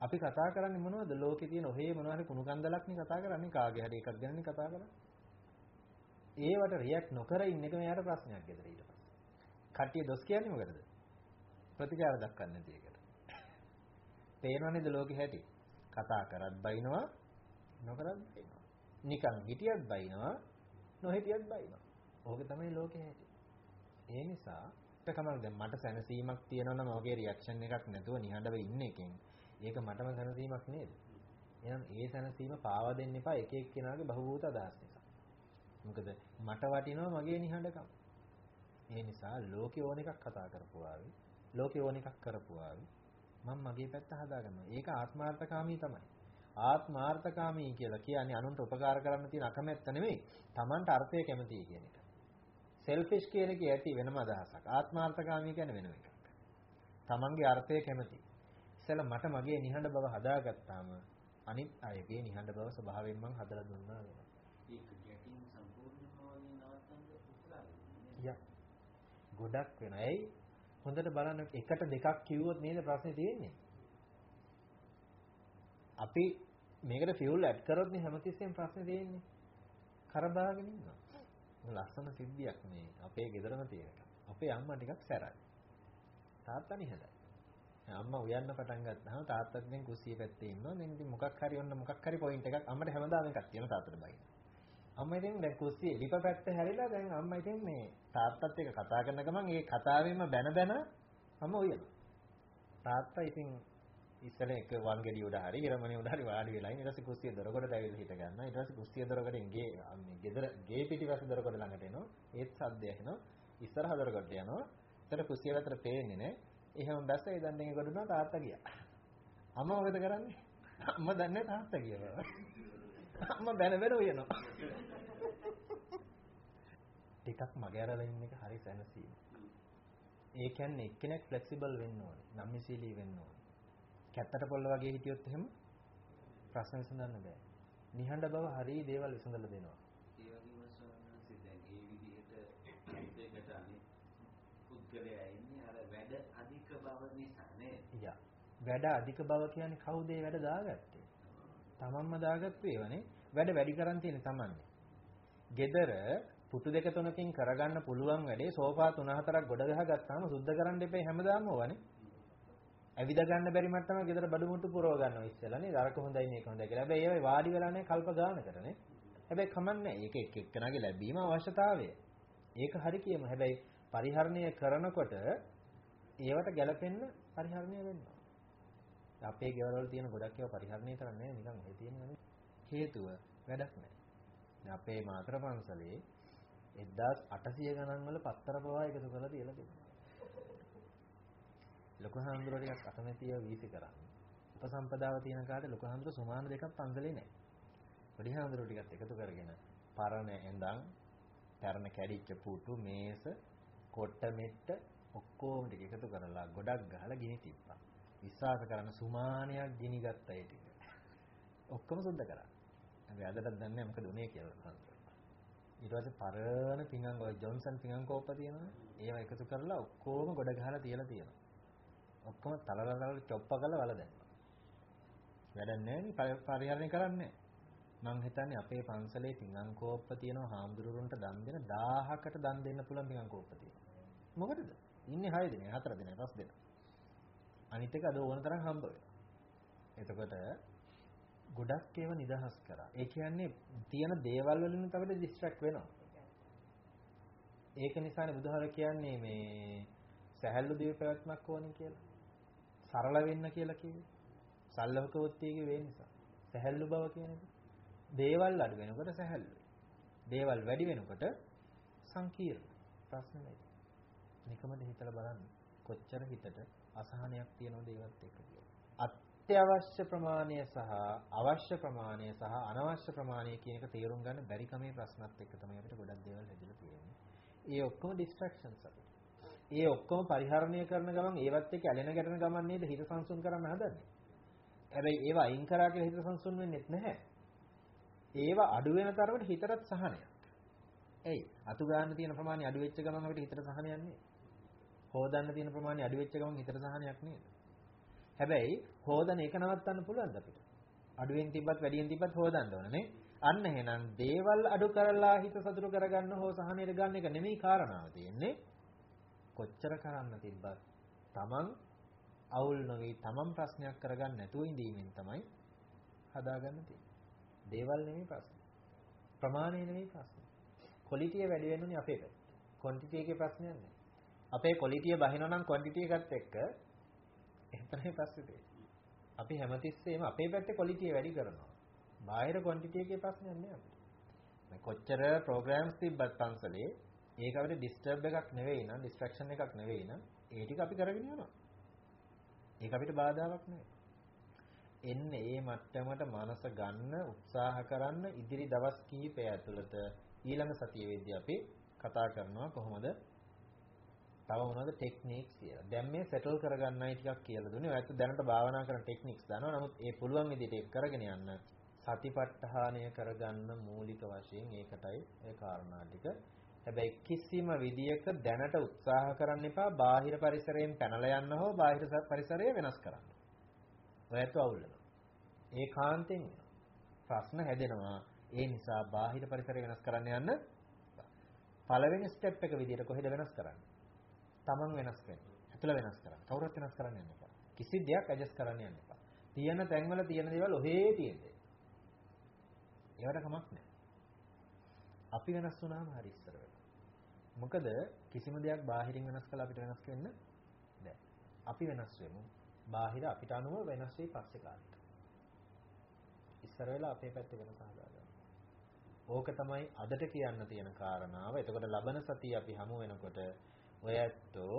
අපි කතා කරන්නේ මොනවද? ලෝකේ තියෙන ඔහේ මොනවාරි කුණු කන්දලක්නේ කතා කරන්නේ කාගේ හරි එකක් ගැනනේ කතා කරන්නේ. ඒවට රියැක්ට් නොකර ඉන්න එක මෙයාට ප්‍රශ්නයක් ගෙදර ඊට පස්සේ. කට්ටිය දොස් කියන්නේ මොකටද? ප්‍රතිචාර දක්වන්න නැති එකට. පේනවනේද ලෝකෙ හැටි? කතා කරත් බයිනවා නොකරත් බයිනවා. නිකන් හිටියත් බයිනවා නොහිටියත් බයිනවා. ඕක තමයි ලෝකෙ හැටි. ඒ නිසා කමක් දැන් මට සැනසීමක් තියෙනවා නම් ඔගේ රියැක්ෂන් එකක් නැතුව නිහඬව ඉන්න එකෙන් ඒක මටම සැනසීමක් නේද? එහෙනම් ඒ සැනසීම පාවා දෙන්න එපා එක එක්කෙනාගේ බහූත අදහස් නිසා. මොකද මට වටිනවා මගේ නිහඬකම. ඒ නිසා ලෝකේ ඕන එකක් කතා කරපුවාවි. ලෝකේ ඕන එකක් කරපුවාවි. මම මගේ පැත්ත හදාගන්නවා. ඒක ආත්මාර්ථකාමී තමයි. ආත්මාර්ථකාමී කියලා කියන්නේ අනුන්ට උපකාර කරන්න තියෙන අකමැත්ත නෙමෙයි. Tamanට අර්ථය කැමතියි කියන එක. සෙල්ෆිෂ් කියන එකේ ඇති වෙනම අදහසක්. ආත්මාර්ථකාමී කියන්නේ වෙනම එකක්. Tamanගේ අර්ථය කැමති. ඉතල මට මගේ නිහඬ බව හදාගත්තාම අනිත් අයගේ නිහඬ බව ස්වභාවයෙන් මං හදලා දුන්නා වෙනවා. ඒක උත්සාහ යා. ගොඩක් වෙනවා. ඇයි? හොඳට බලන්න එකට දෙකක් කිව්වොත් නේද ප්‍රශ්නේ තියෙන්නේ. අපි මේකට ෆියුල් ඇඩ් කරොත් නේ හැමතිස්සෙම ප්‍රශ්නේ තියෙන්නේ. කරබාගෙන ඉන්නවා. ලස්සන සිද්ධියක් මේ අපේ ගෙදරම තියෙන එක. අපේ අම්මා ටිකක් සැරයි. තාත්තා නිහඬයි. අම්මා උයන්න පටන් ගත්තාම තාත්තත් දැන් කුස්සිය පැත්තේ ඉන්නවා. දැන් ඉතින් මොකක් හරි ඔන්න මොකක් හරි පොයින්ට් එකක් අම්මට හැමදාම එකක් තියෙන තාත්තට බයි. අම්මා ඉතින් දැන් කුස්සිය ලිප පැත්ත හැරිලා දැන් අම්මා ඉතින් මේ තාත්තත් එක්ක කතා කරන ගමන් ඒ කතාවෙම බැන බැන අම්මා උයනවා. තාත්තා ඉතින් ඉස්සර එක වන් ගෙඩි උඩ හරි ඉරමණේ උඩ හරි වාඩි වෙලා ඉන්න. ඊට පස්සේ කුස්සිය දොරකඩට ඇවිල්ලා හිට ගන්නවා. ඊට පස්සේ කුස්සිය දොරකඩෙන් ගේ මේ ගෙදර ගේ පිටිපස්ස දොරකඩ ළඟට එනවා. ඒත් සද්දය ඇහෙනවා ඉස්සරහ දොරකඩට යනවා. ඊට කුස්සිය අතර පේන්නේ නැහැ. එහෙම බැස්ස ඒ දන්නේ ගොඩනවා තාත්තා ගියා. අම්මා මොකද කරන්නේ? අම්මා දන්නේ තාත්තා ගිය බව අම්මා බැන බැන උයනවා. ටිකක් මගහැරලා ඉන්න එක හරි සැනසීම. ඒ කියන්නේ එක්කෙනෙක් ෆ්ලෙක්සිබල් වෙන්න ඕනේ. නම්මිශීලී වෙන්න ඕනේ. කැත්තට පොල්ල වගේ හිටියොත් එහෙම ප්‍රශ්න විසඳන්න බෑ. නිහඬ බව හරිය දේවල් විසඳලා දෙනවා. ඒ වගේම ස්වාමීන් දැන් ඒ විදිහට දෙයකට අනිත් පුද්ගලයා ඉන්නේ අර වැඩ අධික බව නිසා නේද? යා. වැඩ අධික බව කියන්නේ කවුද ඒ වැඩ දාගත්තේ? තමන්ම දාගත්තු ඒවනේ. වැඩ වැඩි කරන් තියෙන්නේ තමන්නේ. gedara පුටු දෙක තුනකින් කරගන්න පුළුවන් වැඩේ සෝෆා තුන හතරක් ගොඩ ගහගත්තාම සුද්ධ කරන්න එපේ හැමදාම ඕවනේ. ඇවිද ගන්න බැරි මට්ටම ගෙදර බඩු මුට්ටු පුරව ගන්නවා ඉස්සෙල්ලා නේද? අරක හොඳයි මේක හොඳයි කියලා. හැබැයි ඒවයි වාඩි වෙලා නැහැ කල්ප ගානකටනේ. හැබැයි කමන්නේ. ඒක එක් එක්කෙනාගේ ලැබීම අවශ්‍යතාවය. ඒක හරි කියමු. හැබැයි පරිහරණය කරනකොට ඒවට ගැළපෙන්න පරිහරණය වෙනවා. අපේ ගෙවල් තියෙන ගොඩක් ඒවා පරිහරණය කරන්නේ නිකන් ඒ තියෙනවනේ. හේතුව වැඩක් නැහැ. දැන් අපේ මාතර පන්සලේ 1800 ගණන් වල පත්තර පවා එකතු කරලා තියලා තිබුණා. ලොකු හාමුදුරුවෝ ටිකක් අකමැතිව වීසි කරා. උපසම්පදාව තියෙන කාලේ ලොකු හාමුදුරුවෝ සුමාන දෙකක් පන්සලේ නැහැ. පොඩි හාමුදුරුවෝ ටිකත් එකතු කරගෙන පරණ ඇඳන්, පරණ කැඩිච්ච පුටු, මේස, කොට්ට මෙට්ට ඔක්කොම ටික එකතු කරලා ගොඩක් ගහලා ගිනි තිබ්බා. විශ්වාස කරන්න සුමානයක් ගිනි ගත්තා ඒ ටික. ඔක්කොම සුද්ධ කරා. හැබැයි අදටත් දන්නේ නැහැ මොකද උනේ කියලා හාමුදුරුවෝ. ඊට පස්සේ පරණ පිඟන් ඔය ජොන්සන් පිඟන් කෝප්ප තියෙනවනේ. ඒවා එකතු කරලා ඔක්කොම ගොඩ ගහලා තියලා තියෙනවා. ඔක්කොම තලලලල චොප්ප කරලා වල දැම්මා. වැඩක් නැහැ පරිහරණය කරන්නේ මං හිතන්නේ අපේ පන්සලේ පිඟන් කෝප්ප තියෙනවා හාමුදුරුවන්ට දන් දෙන 1000කට දන් දෙන්න පුළුවන් පිඟන් කෝප්ප තියෙනවා. මොකටද? ඉන්නේ 6 දිනේ 4 දිනේ 5 දිනේ. අනිත් එක අද ඕන තරම් හම්බ වෙනවා. එතකොට ගොඩක් ඒවා නිදහස් කරා. ඒ කියන්නේ තියෙන දේවල් වලින් අපිට ඩිස්ට්‍රැක්ට් වෙනවා. ඒක නිසානේ බුදුහාර කියන්නේ මේ සහැල්ලු දේව පැවැත්මක් ඕනේ කියලා. සරල වෙන්න කියලා කිව්වේ. සල්ලවකවත්තියගේ වේ නිසා. සහැල්ලු බව කියන එක. දේවල් අඩු වෙනකොට සහැල්ලුයි. දේවල් වැඩි වෙනකොට සංකීර්ණ. ප්‍රශ්න නැහැ. නිකමද හිතලා බලන්න. කොච්චර හිතට අසහනයක් තියෙනවද ඒවත් එක්ක කියලා. අත්‍යවශ්‍ය ප්‍රමාණය සහ අවශ්‍ය ප්‍රමාණය සහ අනවශ්‍ය ප්‍රමාණය කියන එක තේරුම් ගන්න බැරි කමේ ප්‍රශ්නත් එක්ක තමයි අපිට ගොඩක් දේවල් හැදිලා තියෙන්නේ. ඒ ඔක්කොම distractions අපිට. ඒ ඔක්කොම පරිහරණය කරන ගමන් ඒවත් එක්ක ඇලෙන ගැටෙන ගමන් නේද හිත සංසුන් කරන්න හදන්නේ. හැබැයි ඒවා අයින් කරා කියලා හිත සංසුන් වෙන්නේ නැහැ. ඒවා අඩු වෙන තරමට හිතටත් සහනයක්. එයි අතු ගන්න තියෙන ප්‍රමාණය අඩු වෙච්ච ගමන් අපිට හිතට සහනයක් නෑ. හොදන්න තියෙන ප්‍රමාණය අඩු වෙච්ච ගමන් හිතට සහනයක් නේද? හැබැයි හොදන එක නවත්තන්න පුළුවන්ද අපිට? අඩුවෙන් තිබ්බත් වැඩියෙන් තිබ්බත් හොදන්න ඕන නේ. අන්න එහෙනම් දේවල් අඩු කරලා හිත සතුටු කරගන්න හෝ සහනයට ගන්න එක නෙමෙයි කාරණාව තියෙන්නේ. කොච්චර කරන්න තිබ්බත් තමන් අවුල් නොවි තමන් ප්‍රශ්නයක් කරගන්න නැතුව ඉඳීමෙන් තමයි හදාගන්න තියෙන්නේ. දේවල් නෙමෙයි ප්‍රශ්නේ. ප්‍රමාණය නෙමෙයි ප්‍රශ්නේ. ක්වොලිටිය වැඩි වෙනුනේ අපේ පැත්තේ. ක්වොන්ටිටි එකේ ප්‍රශ්නයක් නැහැ. අපේ ක්වොලිටිය බහිනවා නම් ක්වොන්ටිටි එකත් එක්ක එතනයි ප්‍රශ්නේ තියෙන්නේ. අපි හැමතිස්සෙම අපේ පැත්තේ ක්වොලිටිය වැඩි කරනවා. බාහිර ක්වොන්ටිටි එකේ ප්‍රශ්නයක් නෑ අපිට. මේ කොච්චර ප්‍රෝග්‍රෑම්ස් තිබ්බත් පන්සලේ ඒක අපිට ඩිස්ටර්බ් එකක් නෙවෙයි නම් ඩිස්ට්‍රැක්ෂන් එකක් නෙවෙයි නම් ඒ ටික අපි කරගෙන යනවා. ඒක අපිට බාධාවක් නෙවෙයි. එන්නේ මේ මට්ටමට මනස ගන්න උත්සාහ කරන්න ඉදිරි දවස් කිහිපය ඇතුළත ඊළඟ සතිය වෙද්දී අපි කතා කරනවා කොහොමද තව මොනවද ටෙක්නික්ස් කියලා. දැන් මේ සෙටල් කරගන්නයි ටිකක් කියලා දුන්නේ. ඔයත් දැනට භාවනා කරන ටෙක්නික්ස් දන්නවා. නමුත් ඒ පුළුවන් විදිහට ඒක කරගෙන යන්න සතිපට්ඨානය කරගන්න මූලික වශයෙන් ඒකටයි ඒ කාරණා ටික. හැබැයි කිසිම විදියක දැනට උත්සාහ කරන්න එපා බාහිර පරිසරයෙන් පැනලා යන්න හෝ බාහිර පරිසරය වෙනස් කරන්න. ඔයත් අවුල් වෙනවා. ඒකාන්තයෙන් ප්‍රශ්න හැදෙනවා. ඒ නිසා බාහිර පරිසරය වෙනස් කරන්න යන්න පළවෙනි ස්ටෙප් එක විදියට කොහෙද වෙනස් කරන්නේ? Taman වෙනස් වෙන්න. ඇතුළ වෙනස් කරන්න. කවුරුත් වෙනස් කරන්න යන්න එපා. කිසි දෙයක් ඇඩ්ජස්ට් කරන්න යන්න එපා. තියෙන තැන්වල තියෙන දේවල් ඔහේ තියෙන්නේ. ඒවට කමක් නැහැ. අපි වෙනස් වුණාම හරි ඉස්සර වෙනවා. මොකද කිසිම දෙයක් බාහිරින් වෙනස් කළා අපිට වෙනස් වෙන්න බැහැ. අපි වෙනස් වෙමු. බාහිර අපිට අනුව වෙනස් වෙයි පස්සේ කාලෙට. ඉස්සර වෙලා අපේ පැත්තේ වෙනස හදාගන්න. ඕක තමයි අදට කියන්න තියෙන කාරණාව. එතකොට ලබන සතිය අපි හමු වෙනකොට ඔය ඇත්තෝ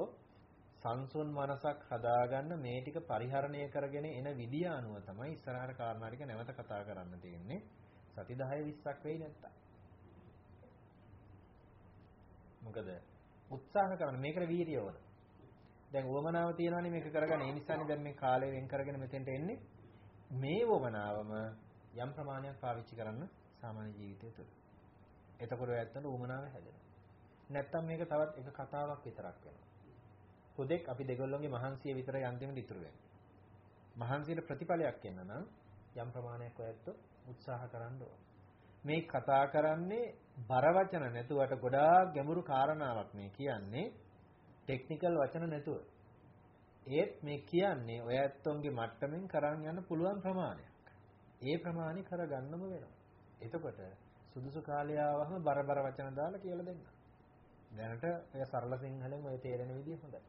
සංසුන් මනසක් හදාගන්න මේ ටික පරිහරණය කරගෙන එන විදිය අනුව තමයි ඉස්සරහට කාරණා ටික නැවත කතා කරන්න තියෙන්නේ. සති 10 20ක් වෙයි නැත්තම්. මොකද උත්සාහ කරන මේකට වීරිය ඕන. දැන් උවමනාව තියනවනේ මේක කරගන්න. ඒ නිසානේ දැන් මේ කාලය වෙන් කරගෙන මෙතෙන්ට එන්නේ. මේ උවමනාවම යම් ප්‍රමාණයක් පාවිච්චි කරන්න සාමාන්‍ය ජීවිතය තුළ. එතකොට ඔය ඇත්තට උවමනාව හැදෙනවා. නැත්තම් මේක තවත් එක කතාවක් විතරක් වෙනවා. හුදෙක් අපි දෙගොල්ලෝගේ මහන්සිය විතරයි අන්තිමට ඉතුරු වෙන්නේ. මහන්සියට ප්‍රතිඵලයක් එන්න නම් යම් ප්‍රමාණයක් ඔයත් උත්සාහ කරන්න ඕන. මේ කතා කරන්නේ බර වචන නැතුවට ගොඩාක් ගැඹුරු කාරණාවක් මේ කියන්නේ ටෙක්නිකල් වචන නැතුව. ඒත් මේ කියන්නේ ඔය ඇත්තොන්ගේ මට්ටමින් කරන් යන්න පුළුවන් ප්‍රමාණයක්. ඒ ප්‍රමාණි කරගන්නම වෙනවා. එතකොට සුදුසු කාලය ආවම බර බර වචන දාලා කියලා දෙන්න. දැනට ඔය සරල සිංහලෙන් ඔය තේරෙන විදිය හොඳයි.